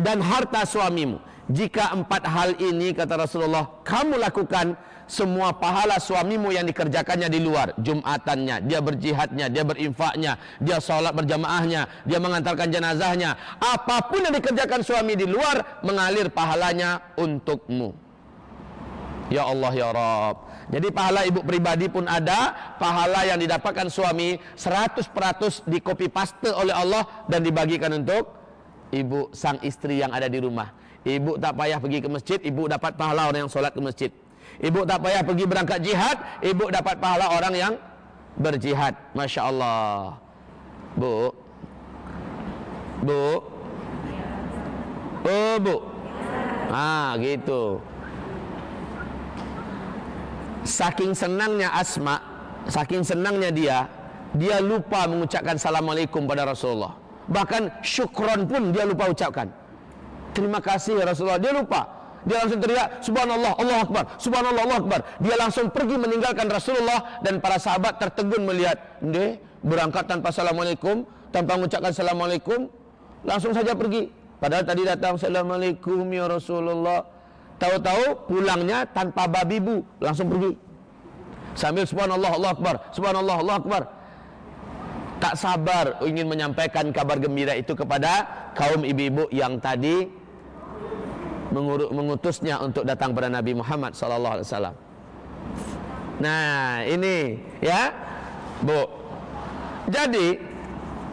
dan harta suamimu. Jika empat hal ini kata Rasulullah kamu lakukan semua pahala suamimu yang dikerjakannya di luar. Jumatannya, dia berjihadnya, dia berinfaknya Dia sholat berjamaahnya, dia mengantarkan jenazahnya. Apa pun yang dikerjakan suami di luar Mengalir pahalanya untukmu. Ya Allah ya Rabb. Jadi pahala ibu pribadi pun ada Pahala yang didapatkan suami 100% di copy paste oleh Allah Dan dibagikan untuk ibu sang istri yang ada di rumah. Ibu tak payah pergi ke masjid Ibu dapat pahala orang yang sholat ke masjid Ibu tak payah pergi berangkat jihad Ibu dapat pahala orang yang berjihad. Masya Allah Bu. Bu. Oh bu. Ah gitu. Saking senangnya Asma Saking senangnya dia Dia lupa mengucapkan Assalamualaikum pada Rasulullah. Bahkan syukron pun dia lupa ucapkan. Terima kasih Rasulullah. Dia lupa dia langsung teriak subhanallah Allah akbar subhanallah Allah akbar. Dia langsung pergi meninggalkan Rasulullah dan para sahabat tertegun melihat dia berangkat tanpa assalamualaikum tanpa mengucapkan assalamualaikum langsung saja pergi. Padahal tadi datang assalamualaikum ya Rasulullah. Tahu-tahu pulangnya tanpa babi bu langsung pergi. Sambil subhanallah Allah akbar subhanallah Allah akbar. Tak sabar ingin menyampaikan kabar gembira itu kepada kaum ibu-ibu yang tadi mengutusnya untuk datang kepada Nabi Muhammad sallallahu alaihi wasallam. Nah, ini ya. Bu. Jadi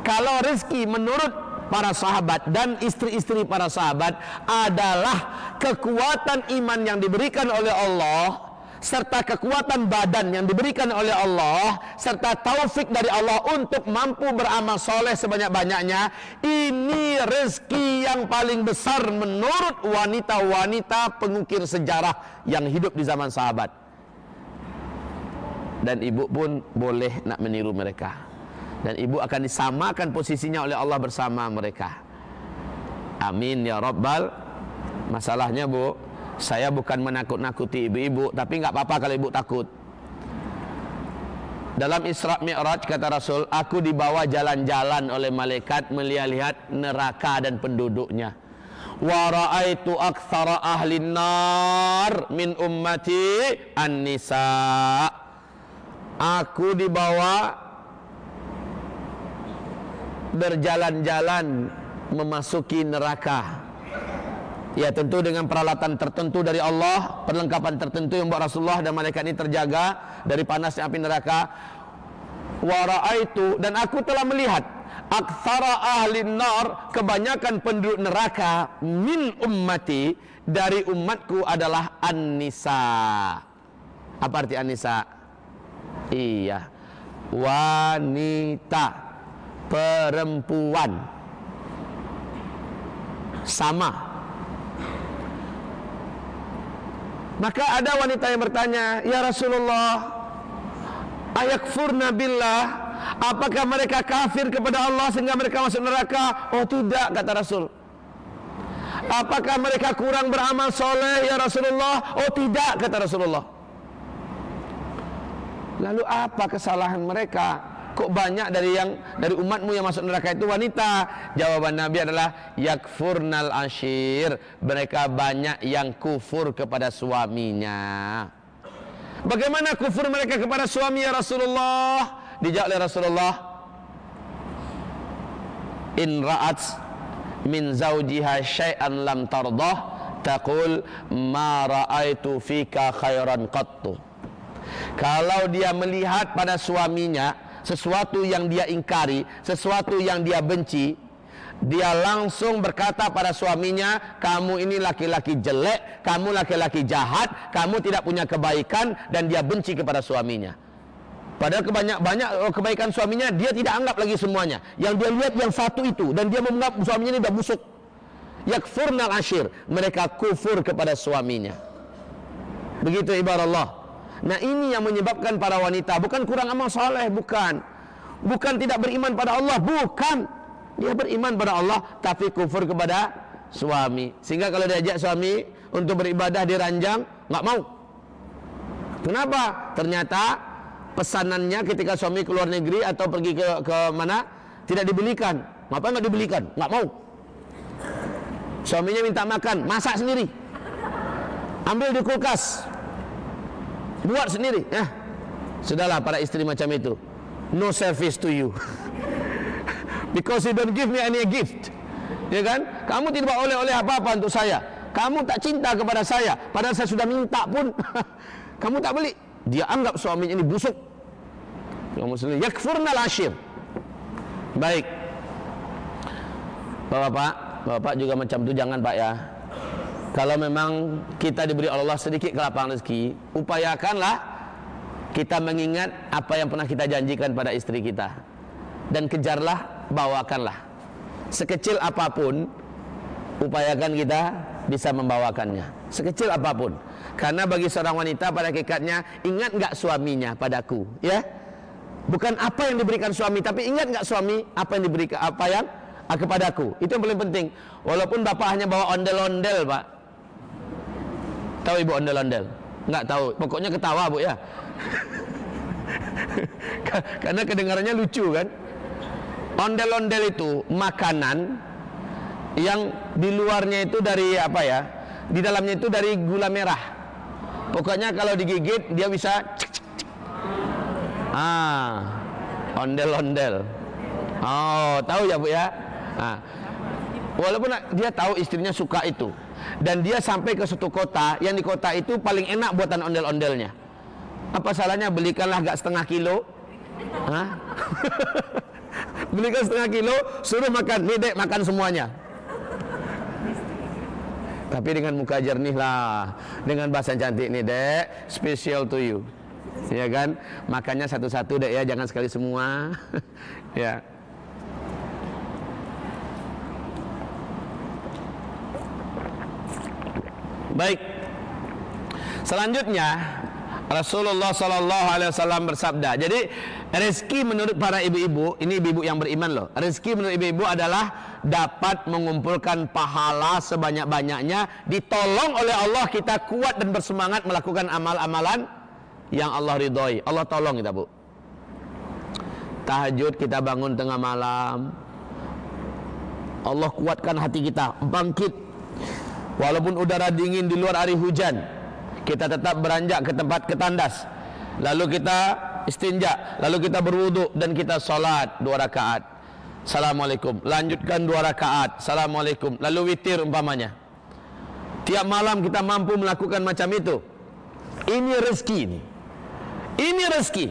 kalau rezeki menurut para sahabat dan istri-istri para sahabat adalah kekuatan iman yang diberikan oleh Allah serta kekuatan badan yang diberikan oleh Allah serta taufik dari Allah untuk mampu beramal soleh sebanyak-banyaknya ini rezeki yang paling besar menurut wanita-wanita pengukir sejarah yang hidup di zaman sahabat. Dan ibu pun boleh nak meniru mereka. Dan ibu akan disamakan posisinya oleh Allah bersama mereka. Amin ya rabbal masalahnya bu saya bukan menakut-nakuti ibu-ibu Tapi nggak apa-apa kalau ibu takut. Dalam Isra Mi'raj kata Rasul Aku dibawa jalan-jalan oleh malaikat Melihat-lihat neraka dan penduduknya. Wa ra'aitu aktsara ahli nar min ummati an-nisa. Aku dibawa berjalan-jalan memasuki neraka Ya tentu dengan peralatan tertentu dari Allah Perlengkapan tertentu yang buat Rasulullah dan malaikat ini terjaga Dari panasnya api neraka. Wara'aitu Dan aku telah melihat Aktsara ahli nar Kebanyakan penduduk neraka Min ummati Dari umatku adalah An-Nisa. Apa arti An-Nisa? Iya. Wanita. Perempuan. Sama Maka ada wanita yang bertanya, "Ya Rasulullah, ayakfurna billah? Apakah mereka kafir kepada Allah sehingga mereka masuk neraka?" Oh, tidak, kata Rasul. Apakah mereka kurang beramal soleh ya Rasulullah? Oh tidak kata Rasulullah Lalu apa kesalahan mereka? Kok banyak dari yang dari umatmu yang masuk neraka itu wanita? Jawaban Nabi adalah yakfurnal ashir. Mereka banyak yang kufur kepada suaminya. Bagaimana kufur mereka kepada suami ya Rasulullah? Dijawab oleh Rasulullah, in ra'at min zaujiha syai'an lam tardah taqul ma ra'aitu fika khairan qattu. Kalau dia melihat pada suaminya sesuatu yang dia ingkari, sesuatu yang dia benci, dia langsung berkata pada suaminya, "Kamu ini laki-laki jelek, kamu laki-laki jahat, kamu tidak punya kebaikan," dan dia benci kepada suaminya. Padahal kebanyak banyak oh, kebaikan suaminya dia tidak anggap lagi semuanya. Yang dia lihat yang satu itu dan dia menganggap suaminya ini sudah busuk. Yakfurnal ashir, mereka kufur kepada suaminya. Begitu ibarat Allah. Nah ini yang menyebabkan para wanita bukan kurang amal soleh, bukan. Bukan tidak beriman pada Allah, bukan. Dia beriman pada Allah tapi kufur kepada suami. Sehingga kalau diajak suami untuk beribadah di ranjang, nggak mau. Kenapa? Ternyata pesanannya ketika suami keluar negeri atau pergi ke ke mana tidak dibelikan. Ngapa nggak dibelikan? Nggak mau. Suaminya minta makan, masak sendiri. Ambil di kulkas. Buat sendiri. Ya. Sudahlah para istri macam itu. No service to you. *laughs* Because you don't give me any gift. Ya kan? Kamu tidak oleh-oleh apa-apa untuk saya. Kamu tak cinta kepada saya. Padahal saya sudah minta pun. *laughs* Kamu tak beli. Dia anggap suaminya ini busuk. Kaum muslimin yakfurnal ashir. Baik. Bapak-bapak, bapak juga macam itu jangan Pak ya. Kalau memang kita diberi Allah sedikit kelapangan rezeki, upayakanlah kita mengingat apa yang pernah kita janjikan pada istri kita. Dan kejarlah, bawakanlah. Sekecil apa pun, upayakan kita bisa membawakannya. Sekecil apa pun. Karena bagi seorang wanita pada kekatnya, ingat enggak suaminya padaku, ya? Bukan apa yang diberikan suami, tapi ingat enggak suami apa yang diberikan apa yang ah, kepadaku. Itu yang paling penting. Walaupun bapak hanya bawa ondel-ondel, Pak. Tahu ibu ondel-ondel? Enggak tahu. Pokoknya ketawa, Bu ya. *laughs* Karena kedengarannya lucu kan? Ondel-ondel itu makanan yang di luarnya itu dari apa ya? Di dalamnya itu dari gula merah. Pokoknya kalau digigit dia bisa Ah, ondel-ondel. Oh, tahu ya Bu ya? Ah. Walaupun dia tahu istrinya suka itu dan dia sampai ke suatu kota yang di kota itu paling enak buatan ondel-ondelnya. Apa salahnya belikanlah gak setengah kilo? *laughs* Belikan setengah kilo, suruh makan, nih dek makan semuanya. Tapi dengan muka jernih lah, dengan bahasa cantik nih dek, special to you. Ya kan? Makannya satu-satu dek ya, jangan sekali semua. *laughs* ya. Baik. Selanjutnya Rasulullah Sallallahu Alaihi Wasallam bersabda. Jadi rezeki menurut para ibu-ibu, ini ibu-ibu yang beriman loh. Rezeki menurut ibu-ibu adalah dapat mengumpulkan pahala sebanyak-banyaknya, ditolong oleh Allah kita kuat dan bersemangat melakukan amal-amalan yang Allah ridhoi. Allah tolong kita bu. Tahajud kita bangun tengah malam. Allah kuatkan hati kita bangkit Walaupun udara dingin di luar hari hujan Kita tetap beranjak ke tempat ketandas. Lalu kita istinja Lalu kita berwuduk dan kita salat dua rakaat. Assalamualaikum. Lanjutkan dua rakaat. Assalamualaikum. Lalu witir umpamanya. Tiap malam kita mampu melakukan macam itu. Ini rezeki ini. Ini rezeki.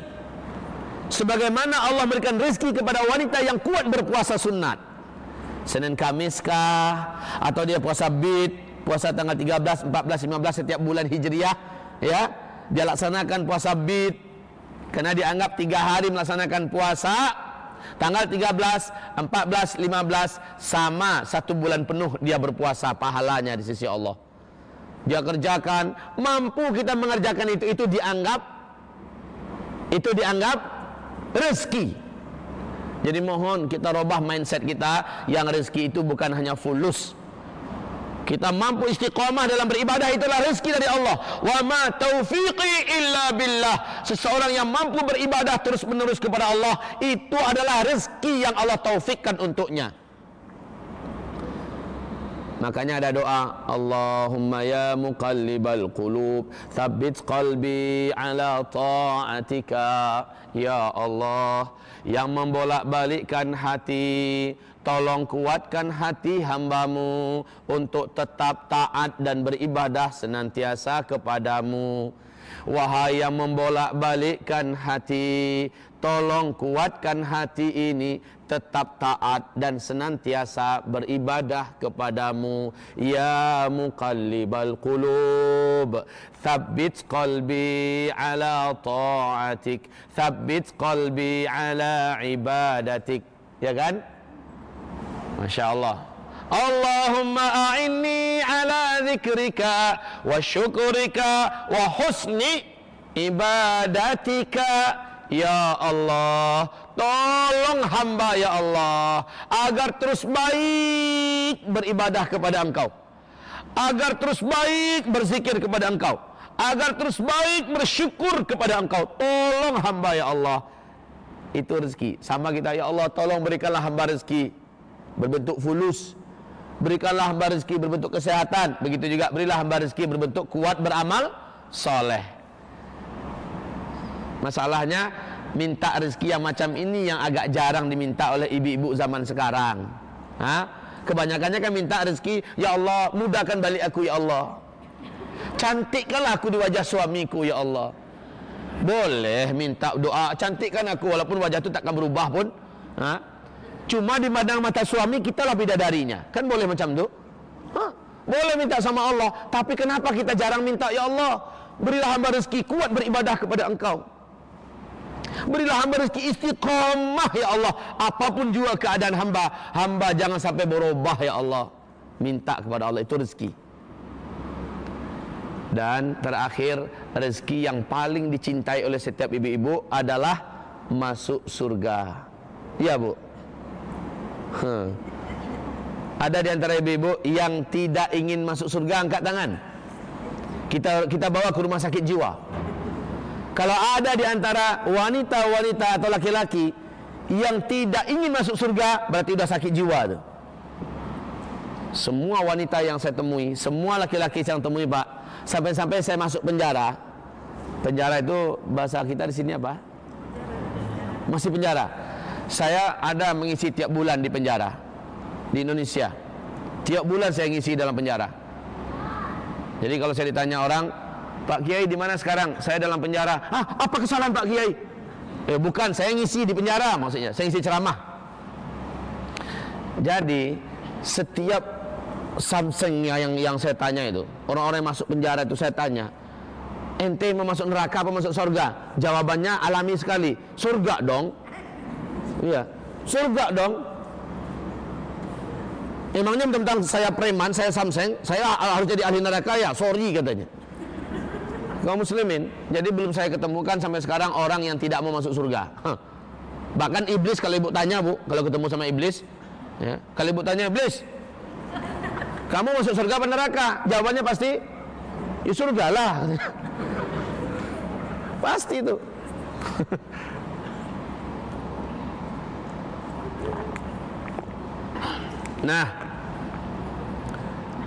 Sebagaimana Allah berikan rezeki kepada wanita yang kuat berpuasa sunat. Senin Kamis kah Atau dia puasa bid puasa tanggal 13, 14, 15 setiap bulan Hijriah ya. Dia laksanakan puasa bid. Karena dianggap tiga hari melaksanakan puasa tanggal 13, 14, 15 sama satu bulan penuh dia berpuasa pahalanya di sisi Allah. Dia kerjakan mampu kita mengerjakan itu itu dianggap itu dianggap rezeki. Jadi mohon kita robah mindset kita yang rezeki itu bukan hanya fulus kita mampu istiqamah dalam beribadah itulah rezeki dari Allah. Wa ma taufiqi illa billah. Seseorang yang mampu beribadah terus-menerus kepada Allah itu adalah rezeki yang Allah taufikkan untuknya. Makanya ada doa Allahumma ya muqallibal qulub Thabbit qalbi ala ta'atika Ya Allah Yang membolak-balikkan hati Tolong kuatkan hati hambamu untuk tetap taat dan beribadah senantiasa kepadamu. Wahai yang membolak-balikkan hati, tolong kuatkan hati ini tetap taat dan senantiasa beribadah kepadamu. Ya muqallibal qulub, thabbit qalbi ala ta'atik, thabbit qalbi ala ibadatik. Ya kan? Masya Allah. Allahumma a'inni ala zikrika wa syukurika wa husni ibadatika. Ya Allah Tolong hamba ya Allah Agar terus baik beribadah kepada engkau. Agar terus baik berzikir kepada engkau. Agar terus baik bersyukur kepada engkau. Tolong hamba ya Allah. Itu rezeki. Sama kita ya Allah tolong berikanlah hamba rezeki berbentuk fulus Berikanlah hamba rezeki berbentuk kesehatan. Begitu juga berilah hamba rezeki berbentuk kuat beramal soleh. Masalahnya minta rezeki yang macam ini yang agak jarang diminta oleh ibu-ibu zaman sekarang. Ha? Kebanyakannya kan minta rezeki, ya Allah mudahkan balik aku ya Allah. Cantikkanlah aku di wajah suamiku ya Allah. Boleh minta doa, cantikkan aku walaupun wajah itu takkan berubah pun. Ha? Cuma di pandang mata suami kita lah bidadarinya. Kan boleh macam tu? Hah? Boleh minta sama Allah. Tapi kenapa kita jarang minta, Ya Allah, berilah hamba rezeki kuat beribadah kepada engkau. Berilah hamba rezeki istiqamah, Ya Allah. Apa pun juga keadaan hamba, hamba jangan sampai berubah, Ya Allah. Minta kepada Allah, itu rezeki. Dan terakhir, rezeki yang paling dicintai oleh setiap ibu-ibu adalah masuk surga. Ya, Bu. Hmm. Ada di antara ibu-ibu yang tidak ingin masuk surga angkat tangan. Kita kita bawa ke rumah sakit jiwa. Kalau ada di antara wanita-wanita atau laki-laki yang tidak ingin masuk surga, berarti sudah sakit jiwa. Semua wanita yang saya temui, semua laki-laki yang temui, Pak, sampai-sampai saya masuk penjara. Penjara itu bahasa kita di sini apa? Masih penjara saya ada mengisi tiap bulan di penjara di Indonesia. Tiap bulan saya ngisi dalam penjara. Jadi kalau saya ditanya orang, Pak Kiai di mana sekarang? Saya dalam penjara. Ah, apa kesalahan Pak Kiai? Eh bukan, saya ngisi di penjara maksudnya. Saya ngisi ceramah. Jadi setiap Samsung yang yang saya tanya itu, orang-orang yang masuk penjara itu saya tanya, ente mau masuk neraka apa masuk surga? Jawabannya alami sekali, surga dong. Iya. Surga dong. Emangnya tentang saya preman, saya samseng, saya harus jadi ahli neraka ya? Sorry katanya. Kaum muslimin, jadi belum saya ketemukan sampai sekarang orang yang tidak mau masuk surga. Bahkan iblis kalau ibu tanya bu, kalau ketemu sama iblis, ya, kalau ibu tanya iblis, kamu masuk surga apa neraka? Jawabannya pasti, ya surga lah. *laughs* pasti itu. *laughs* Nah,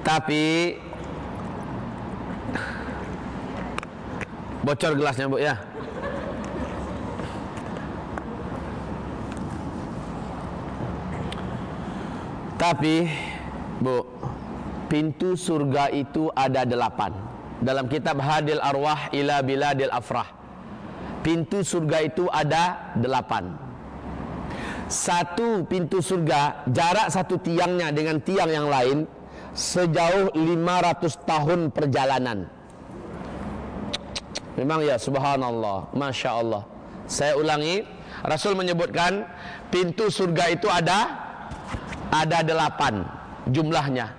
tapi bocor gelasnya bu ya. Tapi bu, pintu surga itu ada delapan. Dalam kitab Hadil Arwah ila Biladil Afrah. Pintu surga itu ada delapan satu pintu surga jarak satu tiangnya dengan tiang yang lain sejauh 500 tahun perjalanan. Memang ya subhanallah. Masya Allah. Saya ulangi Rasul menyebutkan pintu surga itu ada ada delapan jumlahnya.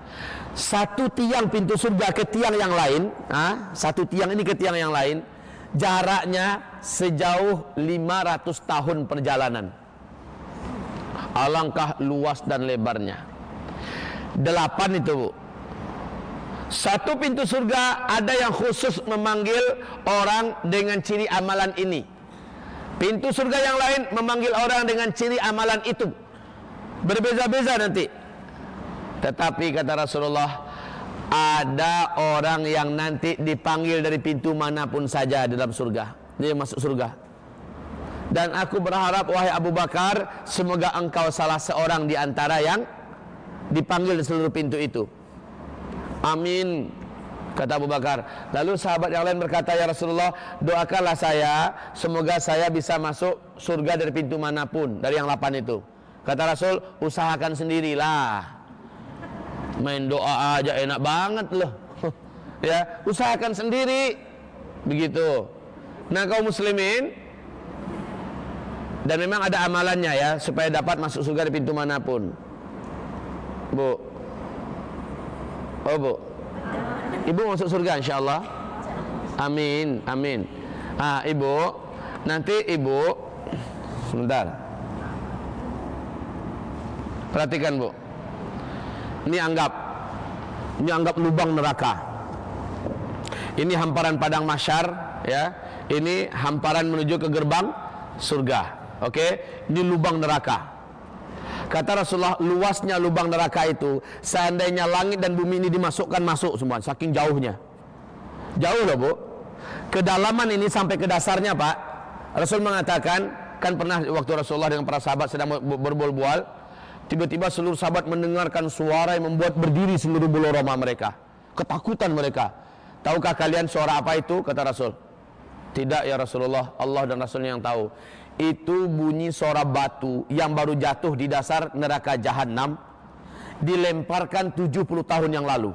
Satu tiang pintu surga ke tiang yang lain ha? satu tiang ini ke tiang yang lain jaraknya sejauh 500 tahun perjalanan Alangkah luas dan lebarnya. Delapan itu bu. Satu pintu surga ada yang khusus memanggil orang dengan ciri amalan ini. Pintu surga yang lain memanggil orang dengan ciri amalan itu. Berbeza-beza nanti. Tetapi kata Rasulullah Ada orang yang nanti dipanggil dari pintu mana pun saja dalam surga. Dia masuk surga dan aku berharap wahai Abu Bakar semoga engkau salah seorang di antara yang dipanggil di seluruh pintu itu. Amin kata Abu Bakar. Lalu sahabat yang lain berkata ya Rasulullah, doakanlah saya semoga saya bisa masuk surga dari pintu mana pun dari yang lapan itu. Kata Rasul, usahakan sendirilah. Main doa aja enak banget loh. *laughs* ya, usahakan sendiri. Begitu. Nah, kaum muslimin, dan memang ada amalannya ya supaya dapat masuk surga di pintu mana pun. Bu. Oh, Bu. Ibu masuk surga insyaallah. Amin, amin. Ah, Ibu, nanti Ibu sebentar. Perhatikan, Bu. Ini anggap ini anggap lubang neraka. Ini hamparan padang masyar ya. Ini hamparan menuju ke gerbang surga. Oke, okay? ini lubang neraka. Kata Rasulullah, luasnya lubang neraka itu, seandainya langit dan bumi ini dimasukkan masuk semua, saking jauhnya. Jauh loh, Bu. Kedalaman ini sampai ke dasarnya, Pak. Rasul mengatakan, kan pernah waktu Rasulullah dengan para sahabat sedang berbual-bual, tiba-tiba seluruh sahabat mendengarkan suara yang membuat berdiri seluruh bulu roma mereka. Ketakutan mereka. Tahukah kalian suara apa itu? Kata Rasul. Tidak ya Rasulullah, Allah dan Rasulnya yang tahu itu bunyi suara batu yang baru jatuh di dasar neraka jahanam dilemparkan 70 tahun yang lalu.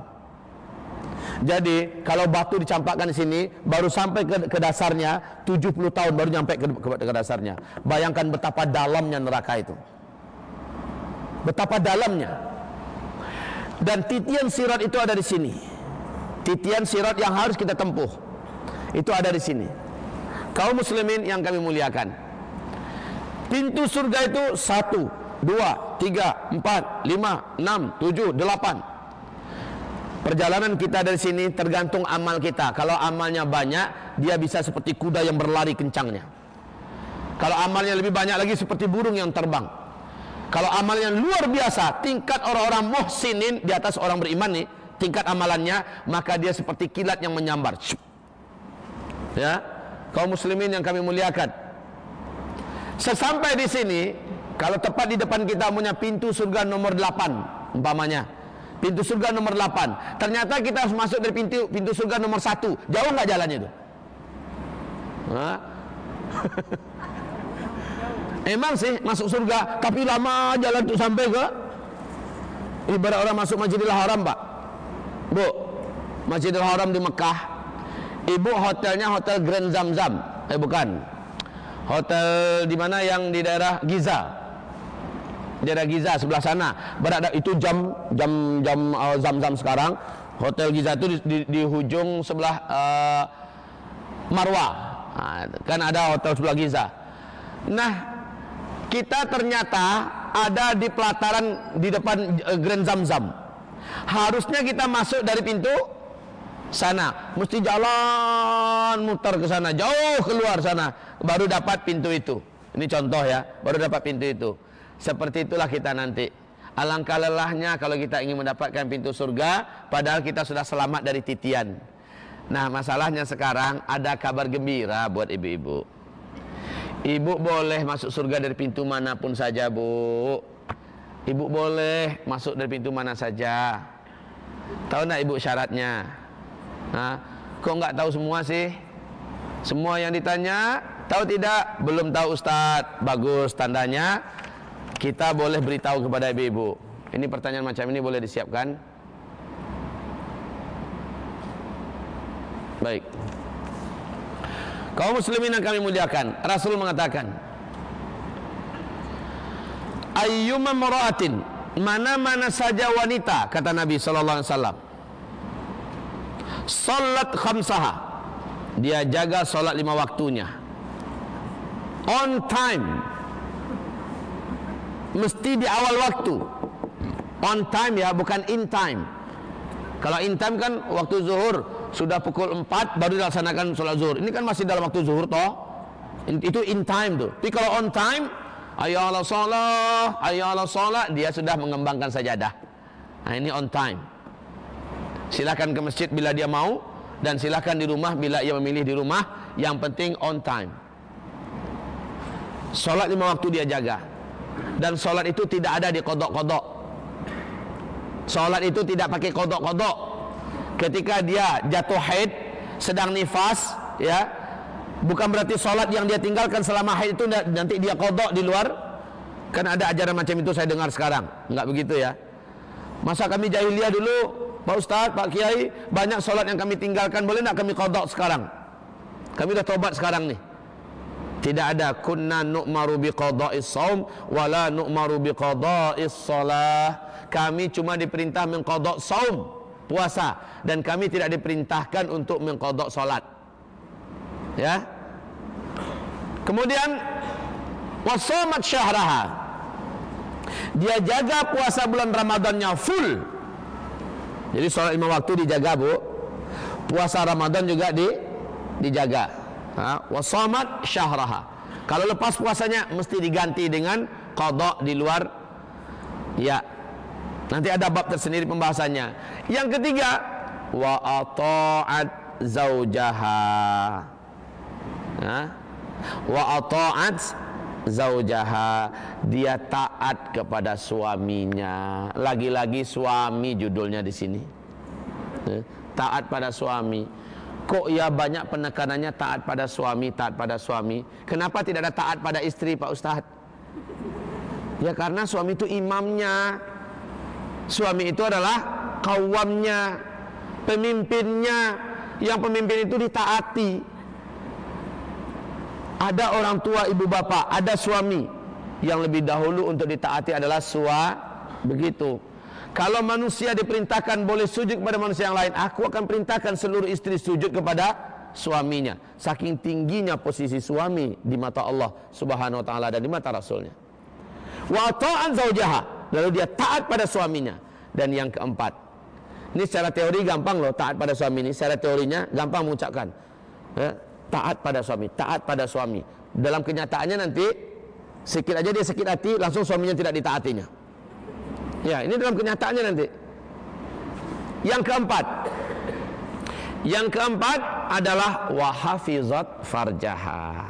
Jadi kalau batu dicampakkan di sini baru sampai ke, ke dasarnya 70 tahun baru nyampe ke, ke, ke dasarnya. Bayangkan betapa dalamnya neraka itu. Betapa dalamnya. Dan titian sirat itu ada di sini. Titian sirat yang harus kita tempuh itu ada di sini. Kaum muslimin yang kami muliakan. Pintu surga itu satu, dua, tiga, empat, lima, enam, tujuh, delapan. Perjalanan kita dari sini tergantung amal kita. Kalau amalnya banyak, dia bisa seperti kuda yang berlari kencangnya. Kalau amalnya lebih banyak lagi seperti burung yang terbang. Kalau amalnya luar biasa, tingkat orang-orang muhsinin di atas orang beriman nih, tingkat amalannya, maka dia seperti kilat yang menyambar. Ya, kaum muslimin yang kami muliakan, Sesampai di sini, kalau tepat di depan kita punya pintu surga nomor 8, umpamanya. Pintu surga nomor 8. Ternyata kita harus masuk dari pintu pintu surga nomor 1. Jauh nggak jalannya itu? *laughs* Emang sih masuk surga, tapi lama jalan untuk sampai ke ibarat orang masuk Masjidil Haram, Pak. Bu, Masjidil Haram di Mekah. Ibu hotelnya hotel Grand Zamzam. Eh bukan, hotel di mana? Yang di daerah Giza. Daerah Giza sebelah sana. Berada itu jam jam jam uh, zam-zam sekarang. Hotel Giza itu di, di, di hujung sebelah uh, Marwa nah, kan ada hotel sebelah Giza. Nah kita ternyata ada di pelataran di depan uh, Grand Zam-Zam. Harusnya kita masuk dari pintu sana. Mesti jalan muter ke sana. Jauh keluar sana baru dapat pintu itu. Ini contoh ya baru dapat pintu itu. Seperti itulah kita nanti. Alangkah lelahnya kalau kita ingin mendapatkan pintu surga padahal kita sudah selamat dari titian. Nah masalahnya sekarang ada kabar gembira buat ibu-ibu. Ibu boleh masuk surga dari pintu mana pun saja bu. Ibu boleh masuk dari pintu mana saja. Tahu nak ibu syaratnya? Nah, kok nggak tahu semua sih? Semua yang ditanya tahu tidak? Belum tahu Ustaz. Bagus tandanya kita boleh beritahu kepada ibu-ibu. Ini pertanyaan macam ini boleh disiapkan? Baik. Kaum muslimin yang kami muliakan, Rasul mengatakan, Ayyuma mara'atin, mana-mana saja wanita, kata Nabi sallallahu alaihi wasallam, Salat khamsaha Dia jaga solat lima waktunya On time. Mesti di awal waktu. On time ya bukan in time. Kalau in time kan waktu zuhur Sudah pukul 4 baru dilaksanakan solat zuhur. Ini kan masih dalam waktu zuhur toh. Itu in time tuh. Tapi kalau on time Ayalah solat Ayalah solat Dia sudah mengembangkan sajadah. Nah ini on time. Silakan ke masjid bila dia mau dan silakan di rumah bila ia memilih di rumah. Yang penting on time. Solat lima waktu dia jaga. Dan solat itu tidak ada di kodok-kodok. Solat itu tidak pakai kodok-kodok. Ketika dia jatuh haid, sedang nifas, ya, bukan berarti solat yang dia tinggalkan selama haid itu nanti dia kodok di luar. Kan ada ajaran macam itu saya dengar sekarang. Enggak begitu ya. Masa kami jahiliyah dulu Pak Ustaz, Pak Kiai, banyak solat yang kami tinggalkan, boleh nak kami kodok sekarang? Kami dah tobat sekarang ni. Tidak ada kunna nu'maru biqada'is saum wala nu'maru biqada'is salah. Kami cuma diperintah mengkodok saum, puasa dan kami tidak diperintahkan untuk mengkodok solat. Ya. Kemudian wasamat syahraha. Dia jaga puasa bulan Ramadannya full jadi sholat lima waktu dijaga bu. Puasa Ramadan juga di dijaga. Ha? Wasamat syahraha. Kalau lepas puasanya mesti diganti dengan kodok di luar Ya. Nanti ada bab tersendiri pembahasannya. Yang ketiga, wa ata'at zaujaha. Ha? Wa ata'at zaujaha. Dia taat kepada suaminya. Lagi-lagi suami judulnya di sini. Taat pada suami. Kok ya banyak penekanannya taat pada suami, taat pada suami. Kenapa tidak ada taat pada istri Pak Ustadz? Ya karena suami itu imamnya. Suami itu adalah kawamnya, pemimpinnya. Yang pemimpin itu ditaati. Ada orang tua ibu bapak, ada suami yang lebih dahulu untuk ditaati adalah sua begitu. Kalau manusia diperintahkan boleh sujud kepada manusia yang lain, aku akan perintahkan seluruh istri sujud kepada suaminya. Saking tingginya posisi suami di mata Allah Subhanahu wa taala dan di mata Rasulnya. Wa ta'an zaujaha, lalu dia taat pada suaminya. Dan yang keempat, ini secara teori gampang loh taat pada suami ini, secara teorinya gampang mengucapkan. Ya, taat pada suami, taat pada suami. Dalam kenyataannya nanti sedikit aja dia sakit hati, langsung suaminya tidak ditaatinya. Ya, ini dalam kenyataannya nanti. Yang keempat. Yang keempat adalah wahafizat farjaha.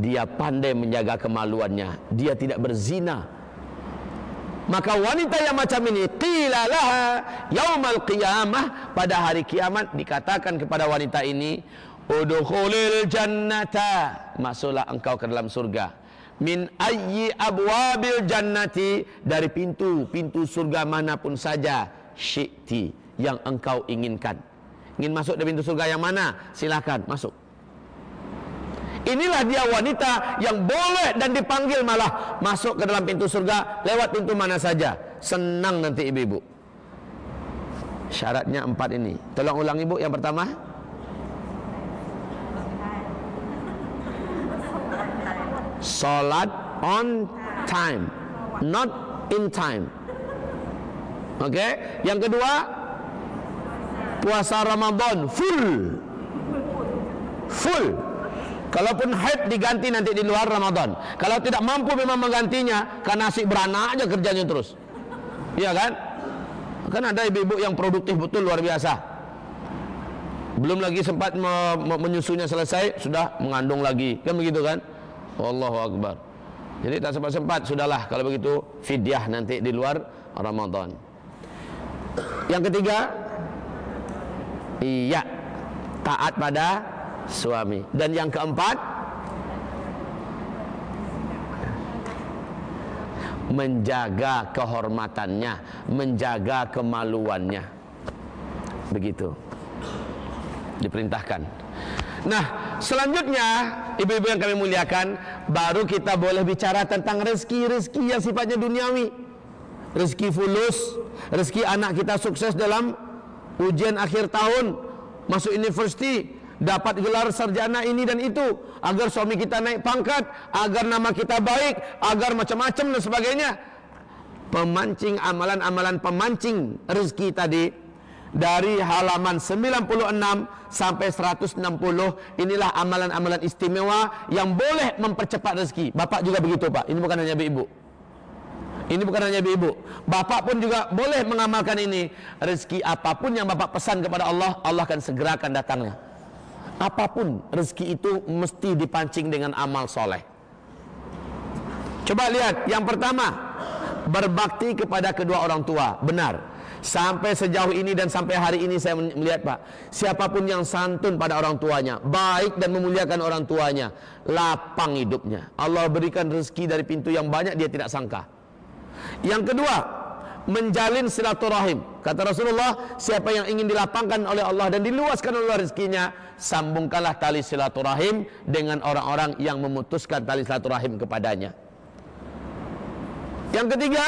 Dia pandai menjaga kemaluannya. Dia tidak berzina. Maka wanita yang macam ini qila yaumal qiyamah pada hari kiamat dikatakan kepada wanita ini udkhulil jannata masuklah engkau ke dalam surga min ayyi abwabil jannati dari pintu pintu surga mana pun saja syi'ti yang engkau inginkan ingin masuk dari pintu surga yang mana silakan masuk Inilah dia wanita yang boleh dan dipanggil malah masuk ke dalam pintu surga lewat pintu mana saja. Senang nanti ibu-ibu. Syaratnya empat ini. Tolong ulang ibu yang pertama. Salat on time, not in time. Oke, okay? yang kedua puasa Ramadan full, full. Kalaupun haid diganti nanti di luar Ramadan. Kalau tidak mampu memang menggantinya, karena nasi beranak aja kerjanya terus. Iya kan? Kan ada ibu-ibu yang produktif betul luar biasa. Belum lagi sempat menyusunya selesai, sudah mengandung lagi. Kan begitu kan? Allahu Akbar. Jadi tak sempat-sempat sudahlah kalau begitu fidyah nanti di luar Ramadan. Yang ketiga, iya taat pada suami. Dan yang keempat, menjaga kehormatannya, menjaga kemaluannya. Begitu. Diperintahkan. Nah, selanjutnya ibu-ibu yang kami muliakan, baru kita boleh bicara tentang rezeki-rezeki yang sifatnya duniawi. Rezeki fulus, rezeki anak kita sukses dalam ujian akhir tahun, masuk universiti, dapat gelar sarjana ini dan itu, agar suami kita naik pangkat, agar nama kita baik, agar macam-macam dan sebagainya. Pemancing amalan-amalan pemancing rezeki tadi dari halaman 96 sampai 160 inilah amalan-amalan istimewa yang boleh mempercepat rezeki. Bapak juga begitu, Pak. Ini bukan hanya ibu. Ini bukan hanya ibu. Bapak pun juga boleh mengamalkan ini. Rezeki apa pun yang Bapak pesan kepada Allah, Allah akan segerakan datangnya. Apa pun rezeki itu mesti dipancing dengan amal soleh. Coba lihat, yang pertama berbakti kepada kedua orang tua, benar. Sampai sejauh ini dan sampai hari ini saya melihat Pak Siapa pun yang santun pada orang tuanya Baik dan memuliakan orang tuanya Lapang hidupnya. Allah berikan rezeki dari pintu yang banyak dia tidak sangka. Yang kedua Menjalin silaturahim. Kata Rasulullah Siapa yang ingin dilapangkan oleh Allah Dan diluaskan oleh rezekinya Sambungkanlah tali silaturahim Dengan orang-orang yang memutuskan tali silaturahim kepadanya. Yang ketiga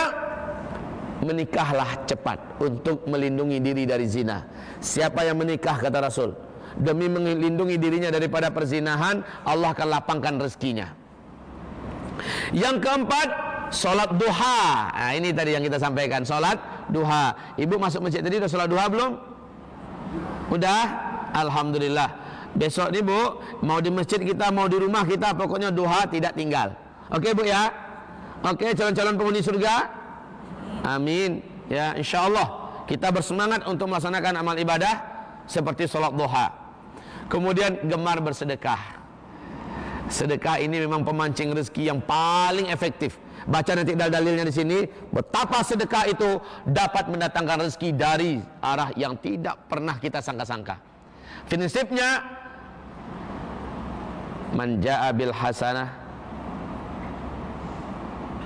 menikahlah cepat untuk melindungi diri dari zina. Siapa yang menikah kata Rasul demi melindungi dirinya daripada perzinahan, Allah akan lapangkan rezekinya. Yang keempat, solat duha. Nah, ini tadi yang kita sampaikan, solat duha. Ibu masuk masjid tadi sudah solat duha belum? Udah? Alhamdulillah. Besok nih Bu, mau di masjid kita, mau di rumah kita, pokoknya duha tidak tinggal. Oke Bu ya? Oke, calon-calon penghuni surga, Amin. Ya, insyaallah kita bersemangat untuk melaksanakan amal ibadah seperti sholat duha. Kemudian gemar bersedekah. Sedekah ini memang pemancing rezeki yang paling efektif. Baca nanti dalil-dalilnya di sini betapa sedekah itu dapat mendatangkan rezeki dari arah yang tidak pernah kita sangka-sangka. Prinsipnya jaa bil hasanah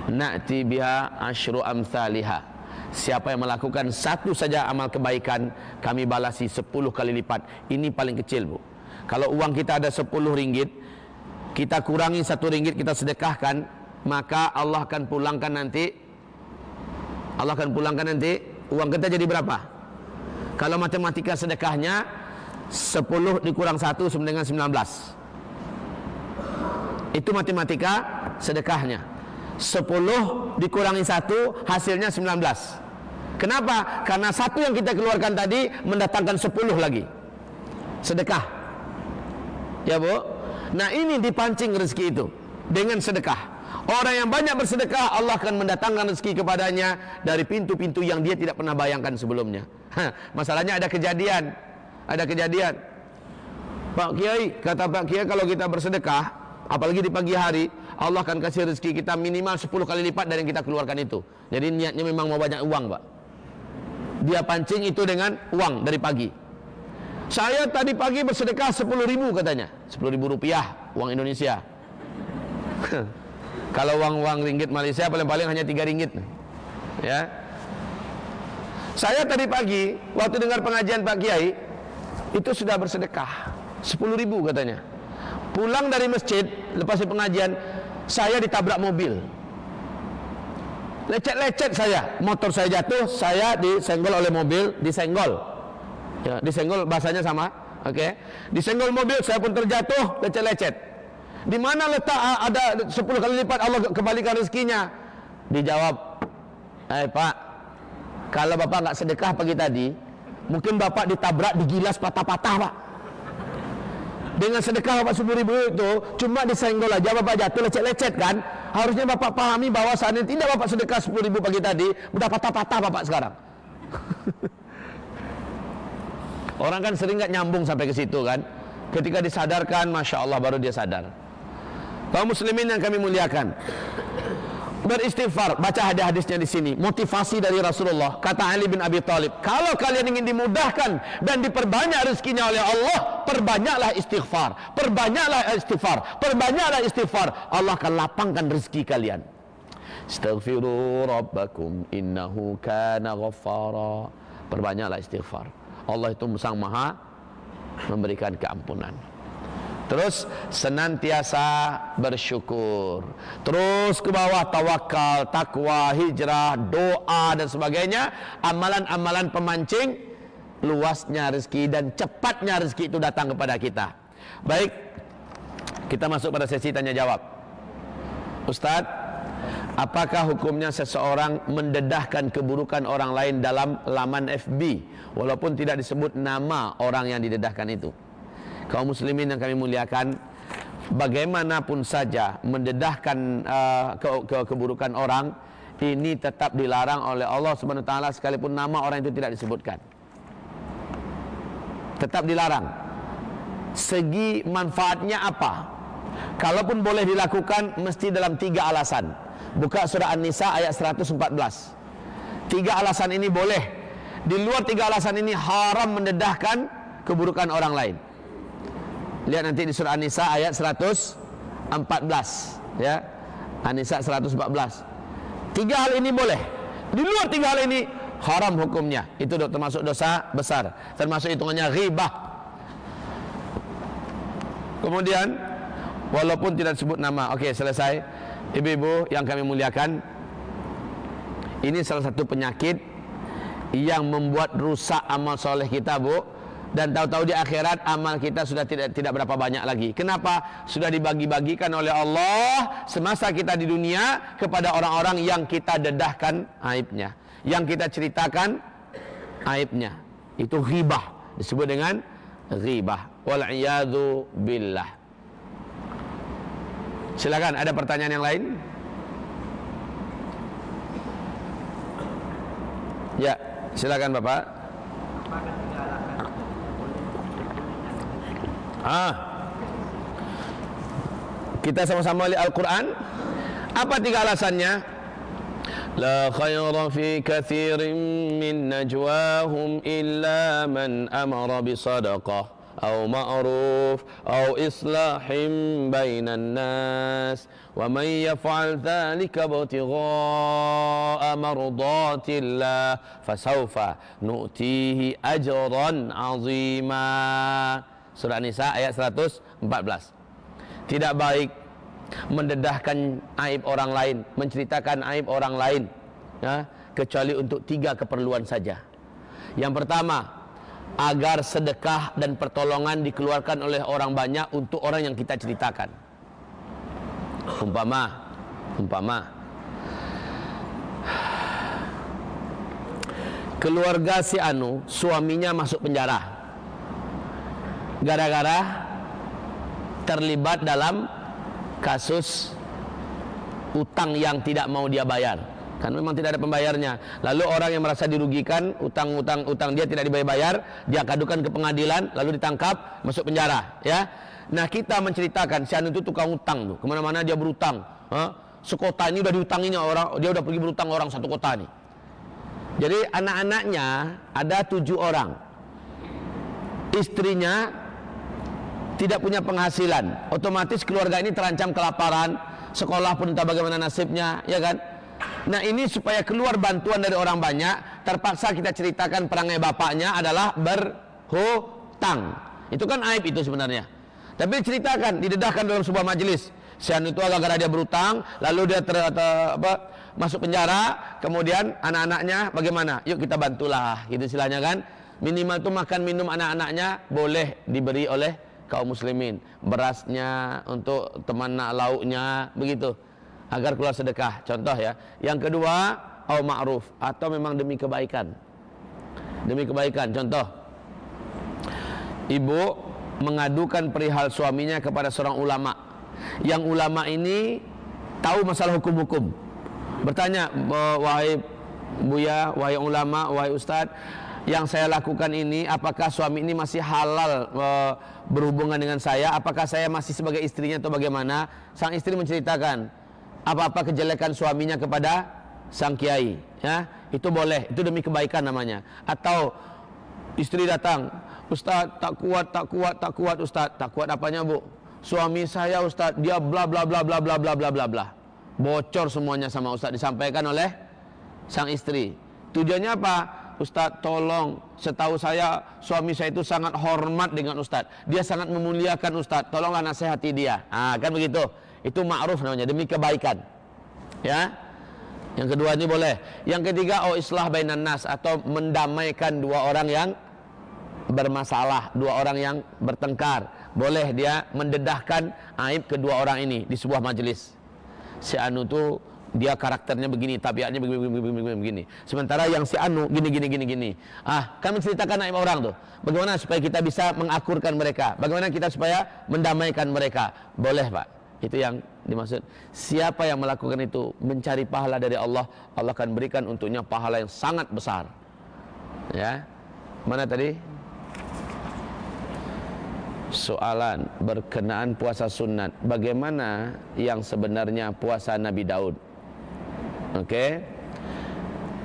na'ti biha asyru amsalihah. Siapa yang melakukan satu saja amal kebaikan kami balasi sepuluh kali lipat. Ini paling kecil, Bu. Kalau uang kita ada sepuluh ringgit, kita kurangi satu ringgit kita sedekahkan, maka Allah akan pulangkan nanti Allah akan pulangkan nanti uang kita jadi berapa? Kalau matematika sedekahnya 10 dikurang 1 sama dengan 19. Itu matematika sedekahnya. 10 dikurangi 1 hasilnya 19. Kenapa? Karena satu yang kita keluarkan tadi mendatangkan 10 lagi. Sedekah. Ya, Bu. Nah, ini dipancing rezeki itu dengan sedekah. Orang yang banyak bersedekah Allah akan mendatangkan rezeki kepadanya dari pintu-pintu yang dia tidak pernah bayangkan sebelumnya. masalahnya ada kejadian. Ada kejadian. Pak Kiai, kata Pak Kiai kalau kita bersedekah, apalagi di pagi hari, Allah akan kasih rezeki kita minimal 10 kali lipat dari yang kita keluarkan itu. Jadi niatnya memang mau banyak uang, Pak. Dia pancing itu dengan uang dari pagi. Saya tadi pagi bersedekah 10 ribu katanya. 10 ribu rupiah, uang Indonesia. *laughs* Kalau uang-uang ringgit Malaysia paling-paling hanya 3 ringgit. Ya. Saya tadi pagi waktu dengar pengajian Pak Kiai itu sudah bersedekah 10 ribu katanya. Pulang dari masjid lepas pengajian saya ditabrak mobil. Lecet-lecet saya, motor saya jatuh, saya disenggol oleh mobil, disenggol. Ya, disenggol bahasanya sama, oke. Okay? Disenggol mobil, saya pun terjatuh, lecet-lecet. Di mana letak ada 10 kali lipat Allah kembalikan rezekinya? Dijawab, "Eh, Pak, kalau Bapak nggak sedekah pagi tadi, mungkin Bapak ditabrak, digilas patah-patah, Pak." Dengan sedekah Bapak 10 ribu itu Cuma disenggol aja Bapak jatuh lecet-lecet kan? Harusnya Bapak pahami bahwa saat ini Tidak Bapak sedekah 10 ribu pagi tadi Udah patah-patah Bapak sekarang. *laughs* Orang kan sering gak nyambung sampai ke situ kan? Ketika disadarkan Masya Allah baru dia sadar. Kaum muslimin yang kami muliakan beristighfar baca hadis-hadisnya di sini. Motivasi dari Rasulullah kata Ali bin Abi Thalib kalau kalian ingin dimudahkan dan diperbanyak rezekinya oleh Allah perbanyaklah istighfar. Perbanyaklah istighfar. Perbanyaklah istighfar. Allah akan lapangkan rezeki kalian. Astaghfiru rabbakum innahu kana ghaffara. Perbanyaklah istighfar. Allah itu sang maha memberikan keampunan Terus senantiasa bersyukur. Terus ke bawah tawakal, takwa, hijrah, doa dan sebagainya. Amalan-amalan pemancing luasnya rezeki dan cepatnya rezeki itu datang kepada kita. Baik, kita masuk pada sesi tanya jawab. Ustadz, apakah hukumnya seseorang mendedahkan keburukan orang lain dalam laman FB walaupun tidak disebut nama orang yang didedahkan itu? Kaum muslimin yang kami muliakan bagaimanapun saja mendedahkan uh, ke, ke keburukan orang ini tetap dilarang oleh Allah Subhanahu sekalipun nama orang itu tidak disebutkan. Tetap dilarang. Segi manfaatnya apa? Kalaupun boleh dilakukan mesti dalam tiga alasan. Buka surah An-Nisa ayat 114 tiga alasan ini boleh. Di luar tiga alasan ini haram mendedahkan keburukan orang lain Lihat nanti di surah An-Nisa ayat 114 ya. An-Nisa 114. Tiga hal ini boleh. Di luar tiga hal ini haram hukumnya. Itu termasuk dosa besar. Termasuk hitungannya ghibah. Kemudian walaupun tidak disebut nama. Okey, selesai. Ibu-ibu yang kami muliakan, ini salah satu penyakit yang membuat rusak amal soleh kita, Bu dan tahu-tahu di akhirat amal kita sudah tidak tidak berapa banyak lagi. Kenapa? Sudah dibagi-bagikan oleh Allah semasa kita di dunia kepada orang-orang yang kita dedahkan aibnya, yang kita ceritakan aibnya. Itu ghibah, disebut dengan ghibah. Wal billah. Silakan ada pertanyaan yang lain? Silakan Bapak. Ah. Kita sama-sama lihat Al-Quran. Apa tiga alasannya? La khaira fi kathirin min najwahum illa man amara bi sadaqah أو معروف أو إصلاح بين الناس ومن يفعل ذلك ابتغاء مرضات الله فسوف نؤتيه أجرا عظيما Surah Nisa ayat 114 Tidak baik mendedahkan aib orang lain Menceritakan aib orang lain ya, Kecuali untuk tiga keperluan saja. Yang pertama agar sedekah dan pertolongan dikeluarkan oleh orang banyak untuk orang yang kita ceritakan. Umpama, umpama keluarga si Anu suaminya masuk penjara gara-gara terlibat dalam kasus utang yang tidak mau dia bayar. kan memang tidak ada pembayarnya. Lalu orang yang merasa dirugikan utang-utang utang dia tidak dibayar dia kadukan ke pengadilan lalu ditangkap masuk penjara ya. Nah kita menceritakan si Anu itu tukang utang tuh. Ke mana-mana dia berutang ha? sekota ini udah diutanginya orang dia udah pergi berutang orang satu kota nih. Jadi anak-anaknya ada tujuh orang. Istrinya tidak punya penghasilan. Otomatis keluarga ini terancam kelaparan sekolah pun entah bagaimana nasibnya ya kan? Nah ini supaya keluar bantuan dari orang banyak Terpaksa kita ceritakan perangai bapaknya adalah berhutang. Itu kan aib itu sebenarnya. Tapi ceritakan, didedahkan dalam sebuah majelis. Sian itu agak-agak dia berhutang Lalu dia ter, ter, apa, masuk penjara Kemudian anak-anaknya bagaimana? Yuk kita bantulah gitu istilahnya kan. Minimal itu makan minum anak-anaknya Boleh diberi oleh kaum muslimin Berasnya untuk teman nak lauknya Begitu agar keluar sedekah. Contoh ya. Yang kedua, au ma'ruf atau memang demi kebaikan. Demi kebaikan. Contoh. Ibu mengadukan perihal suaminya kepada seorang ulama. Yang ulama ini tahu masalah hukum-hukum. Bertanya, wahai Buya, wahai ulama, wahai ustaz, yang saya lakukan ini apakah suami ini masih halal e, berhubungan dengan saya? Apakah saya masih sebagai istrinya atau bagaimana? Sang istri menceritakan, apa-apa kejelekan suaminya kepada sang kiai ya? Itu boleh itu demi kebaikan namanya. Atau istri datang ustaz tak kuat tak kuat tak kuat ustaz. Tak kuat apanya bu? Suami saya ustaz dia bla bla bla bla bla bla bla bla bla. Bocor semuanya sama ustaz disampaikan oleh sang istri. Tujuannya apa Ustaz tolong setahu saya suami saya itu sangat hormat dengan Ustaz dia sangat memuliakan Ustaz tolonglah nasihati dia ah kan begitu itu ma'ruf namanya demi kebaikan. Ya. Yang kedua ini boleh. Yang ketiga oh islah bainan nas atau mendamaikan dua orang yang bermasalah, dua orang yang bertengkar. Boleh dia mendedahkan aib kedua orang ini di sebuah majelis. Si Anu tuh dia karakternya begini, tabiatnya begini, begini, begini, begini. Sementara yang si Anu gini, gini, gini, gini. Ah, kami ceritakan aib orang tuh. Bagaimana supaya kita bisa mengakurkan mereka? Bagaimana kita supaya mendamaikan mereka? Boleh, Pak. Itu yang dimaksud. Siapa yang melakukan itu mencari pahala dari Allah, Allah akan berikan untuknya pahala yang sangat besar. Ya. Mana tadi? Soalan berkenaan puasa sunat. Bagaimana yang sebenarnya puasa Nabi Daud? Oke. Okay.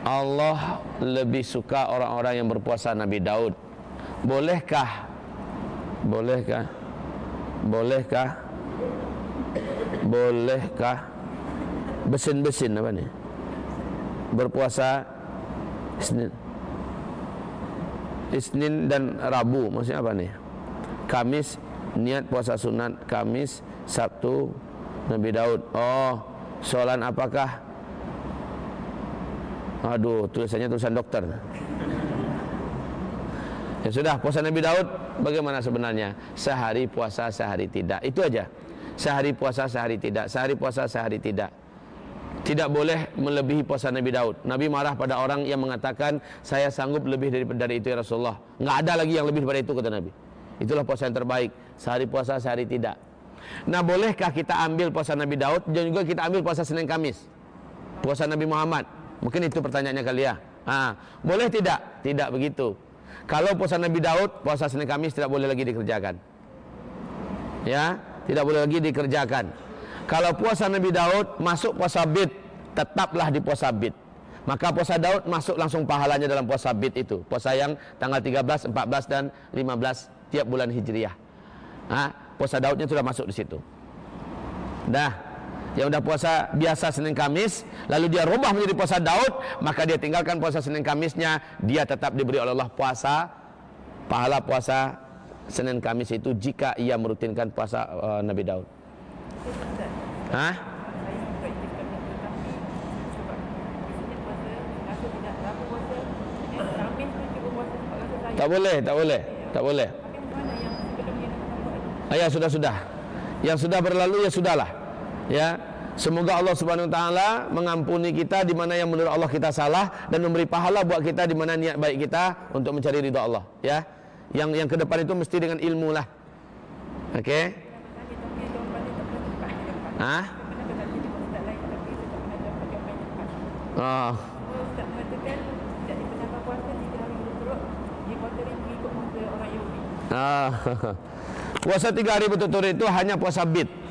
Allah lebih suka orang-orang yang berpuasa Nabi Daud. Bolehkah? Bolehkah? Bolehkah bolehkah besin-besin apa ni berpuasa Isnin Isnin dan Rabu maksudnya apa nih Kamis niat puasa sunat Kamis Sabtu Nabi Daud oh soalan apakah aduh tulisannya tulisan dokter. Ya sudah puasa Nabi Daud bagaimana sebenarnya? Sehari puasa sehari tidak. Itu aja. Sehari puasa, sehari tidak. Sehari puasa, sehari tidak. Tidak boleh melebihi puasa Nabi Daud. Nabi marah pada orang yang mengatakan Saya sanggup lebih daripada itu ya Rasulullah. Nggak ada lagi yang lebih daripada itu kata Nabi. Itulah puasa yang terbaik. Sehari puasa, sehari tidak. Nah bolehkah kita ambil puasa Nabi Daud Dan juga kita ambil puasa Senin Kamis? Puasa Nabi Muhammad Mungkin itu pertanyaannya kali ya boleh tidak? Tidak begitu. Kalau puasa Nabi Daud, puasa Senin Kamis tidak boleh lagi dikerjakan. Ya, tidak boleh lagi dikerjakan. Kalau puasa Nabi Daud masuk puasa bid, tetaplah di puasa bid. Maka puasa Daud masuk langsung pahalanya dalam puasa bid itu. Puasa yang tanggal 13, 14 dan 15 tiap bulan Hijriah. Ha, puasa Daudnya sudah masuk di situ. Dah. Yang sudah puasa biasa Senin Kamis lalu dia rubah menjadi puasa Daud, maka dia tinggalkan puasa Senin Kamisnya, dia tetap diberi oleh Allah puasa pahala puasa Senin Kamis itu jika ia merutinkan puasa uh, Nabi Daud. Hah? Tak boleh, tak boleh, tak boleh. Ayah sudah sudah. Yang sudah berlalu ya sudahlah. Ya. Semoga Allah Subhanahu wa taala mengampuni kita di mana yang menurut Allah kita salah dan memberi pahala buat kita di mana niat baik kita untuk mencari ridha Allah, ya. Yang yang ke depan itu mesti dengan ilmu lah. Okay? Hah? Oh. Ah. *laughs* Puasa tiga hari berturut-turut itu hanya puasa bid.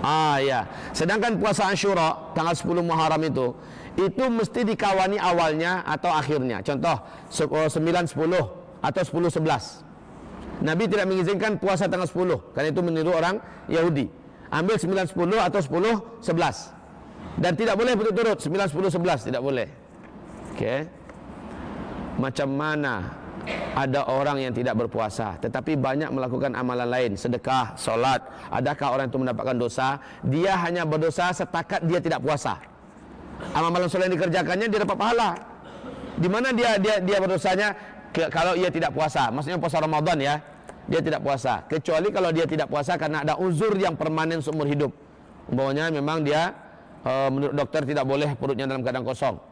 Ah ya. Sedangkan puasa Ashura tanggal 10 Muharram itu itu mesti dikawani awalnya atau akhirnya. Contoh 9 10 atau 10 11. Nabi tidak mengizinkan puasa tanggal 10 karena itu meniru orang Yahudi. Ambil 9 10 atau 10 11. Dan tidak boleh berturut-turut 9 10 11 tidak boleh. Okey. Macam mana ada orang yang tidak berpuasa tetapi banyak melakukan amalan lain sedekah, solat. Adakah orang itu mendapatkan dosa? Dia hanya berdosa setakat dia tidak puasa. Amalan solat yang dikerjakannya dia dapat pahala. Di mana dia dia dia berdosanya? Kalau ia tidak puasa. Maksudnya puasa Ramadan ya dia tidak puasa. Kecuali kalau dia tidak puasa karena ada uzur yang permanen seumur hidup. Umpamanya memang dia uh, menurut dokter tidak boleh perutnya dalam keadaan kosong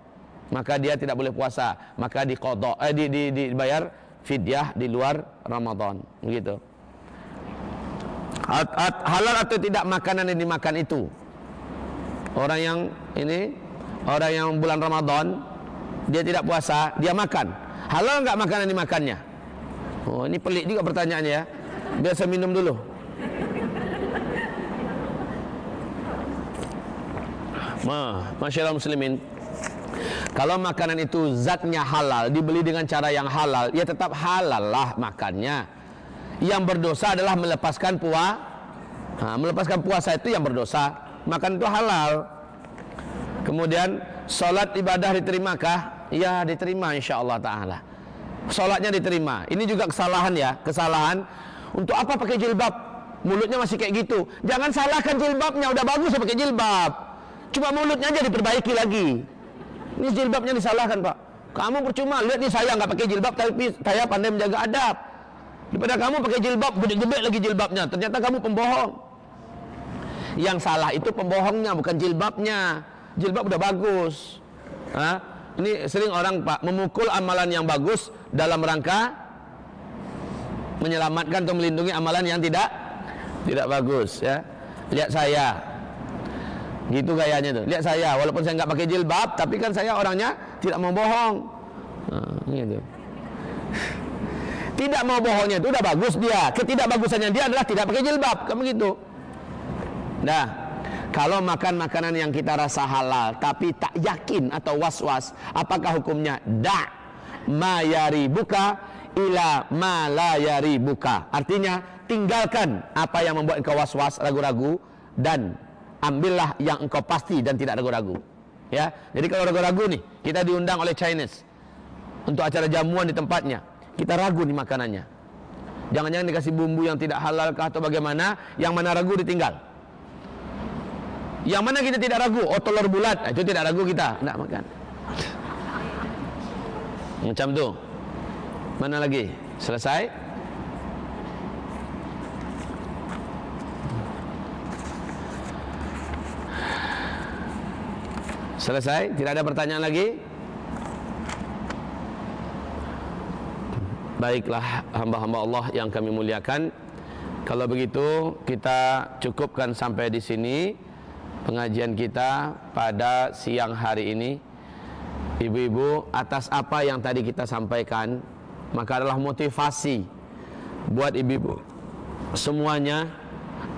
maka dia tidak boleh puasa. Maka diqadha eh di, di, di dibayar fidyah di luar Ramadan. Begitu. At, at, halal atau tidak makanan yang dimakan itu? Orang yang ini orang yang bulan Ramadan dia tidak puasa dia makan. Halal enggak makanan dimakannya? Oh ini pelik juga pertanyaannya ya. Biasa minum dulu. Ma, masyarakat muslimin kalau makanan itu zatnya halal, dibeli dengan cara yang halal, ya tetap halal lah makannya. Yang berdosa adalah melepaskan puasa. Nah, melepaskan puasa itu yang berdosa. Makan itu halal. Kemudian solat ibadah diterimakah? Ya diterima insya Allah Taala. Solatnya diterima. Ini juga kesalahan ya, kesalahan. Untuk apa pakai jilbab? Mulutnya masih kayak gitu. Jangan salahkan jilbabnya, udah bagus pakai jilbab. Cuma mulutnya aja diperbaiki lagi. Ini jilbabnya disalahkan pak. Kamu percuma lihat nih saya nggak pakai jilbab tapi saya pandai menjaga adab. Daripada kamu pakai jilbab gede-gede lagi jilbabnya. Ternyata kamu pembohong. Yang salah itu pembohongnya bukan jilbabnya. Jilbab udah bagus. Hah? Ini sering orang pak memukul amalan yang bagus dalam rangka menyelamatkan atau melindungi amalan yang tidak tidak bagus ya. Lihat saya, Gitu gayanya tuh. Lihat saya, walaupun saya nggak pakai jilbab, tapi kan saya orangnya tidak mau bohong. Nah, gitu. *laughs* Tidak mau bohongnya itu udah bagus dia. Ketidakbagusannya dia adalah tidak pakai jilbab, kamu gitu. Nah, kalau makan makanan yang kita rasa halal tapi tak yakin atau was-was, apakah hukumnya? Da mayari buka ila malayari buka. Artinya tinggalkan apa yang membuat engkau was-was, ragu-ragu dan ambillah yang engkau pasti dan tidak ragu-ragu. Ya, jadi kalau ragu-ragu nih, kita diundang oleh Chinese untuk acara jamuan di tempatnya, kita ragu nih makanannya. Jangan-jangan dikasih bumbu yang tidak halal kah atau bagaimana? Yang mana ragu ditinggal. Yang mana kita tidak ragu? Oh telur bulat, nah, itu tidak ragu kita, tidak makan. Macam tu. Mana lagi? Selesai? Selesai? Tidak ada pertanyaan lagi? Baiklah hamba-hamba Allah yang kami muliakan. Kalau begitu kita cukupkan sampai di sini pengajian kita pada siang hari ini. Ibu-ibu atas apa yang tadi kita sampaikan Maka adalah motivasi Buat ibu-ibu Semuanya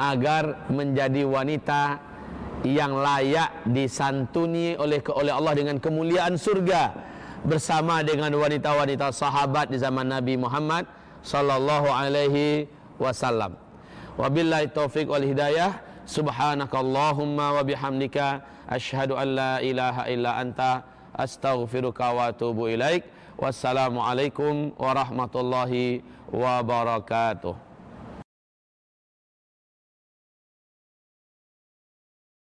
Agar menjadi wanita Yang layak disantuni oleh oleh Allah Dengan kemuliaan surga Bersama dengan wanita-wanita sahabat Di zaman Nabi Muhammad Sallallahu alaihi wasallam. Wabillahi taufiq wal hidayah. Subhanakallahumma wa bihamdika Ashhadu an la ilaha illa anta astaghfiruka wa atubu ilaik. Wassalamualaikum warahmatullahi wabarakatuh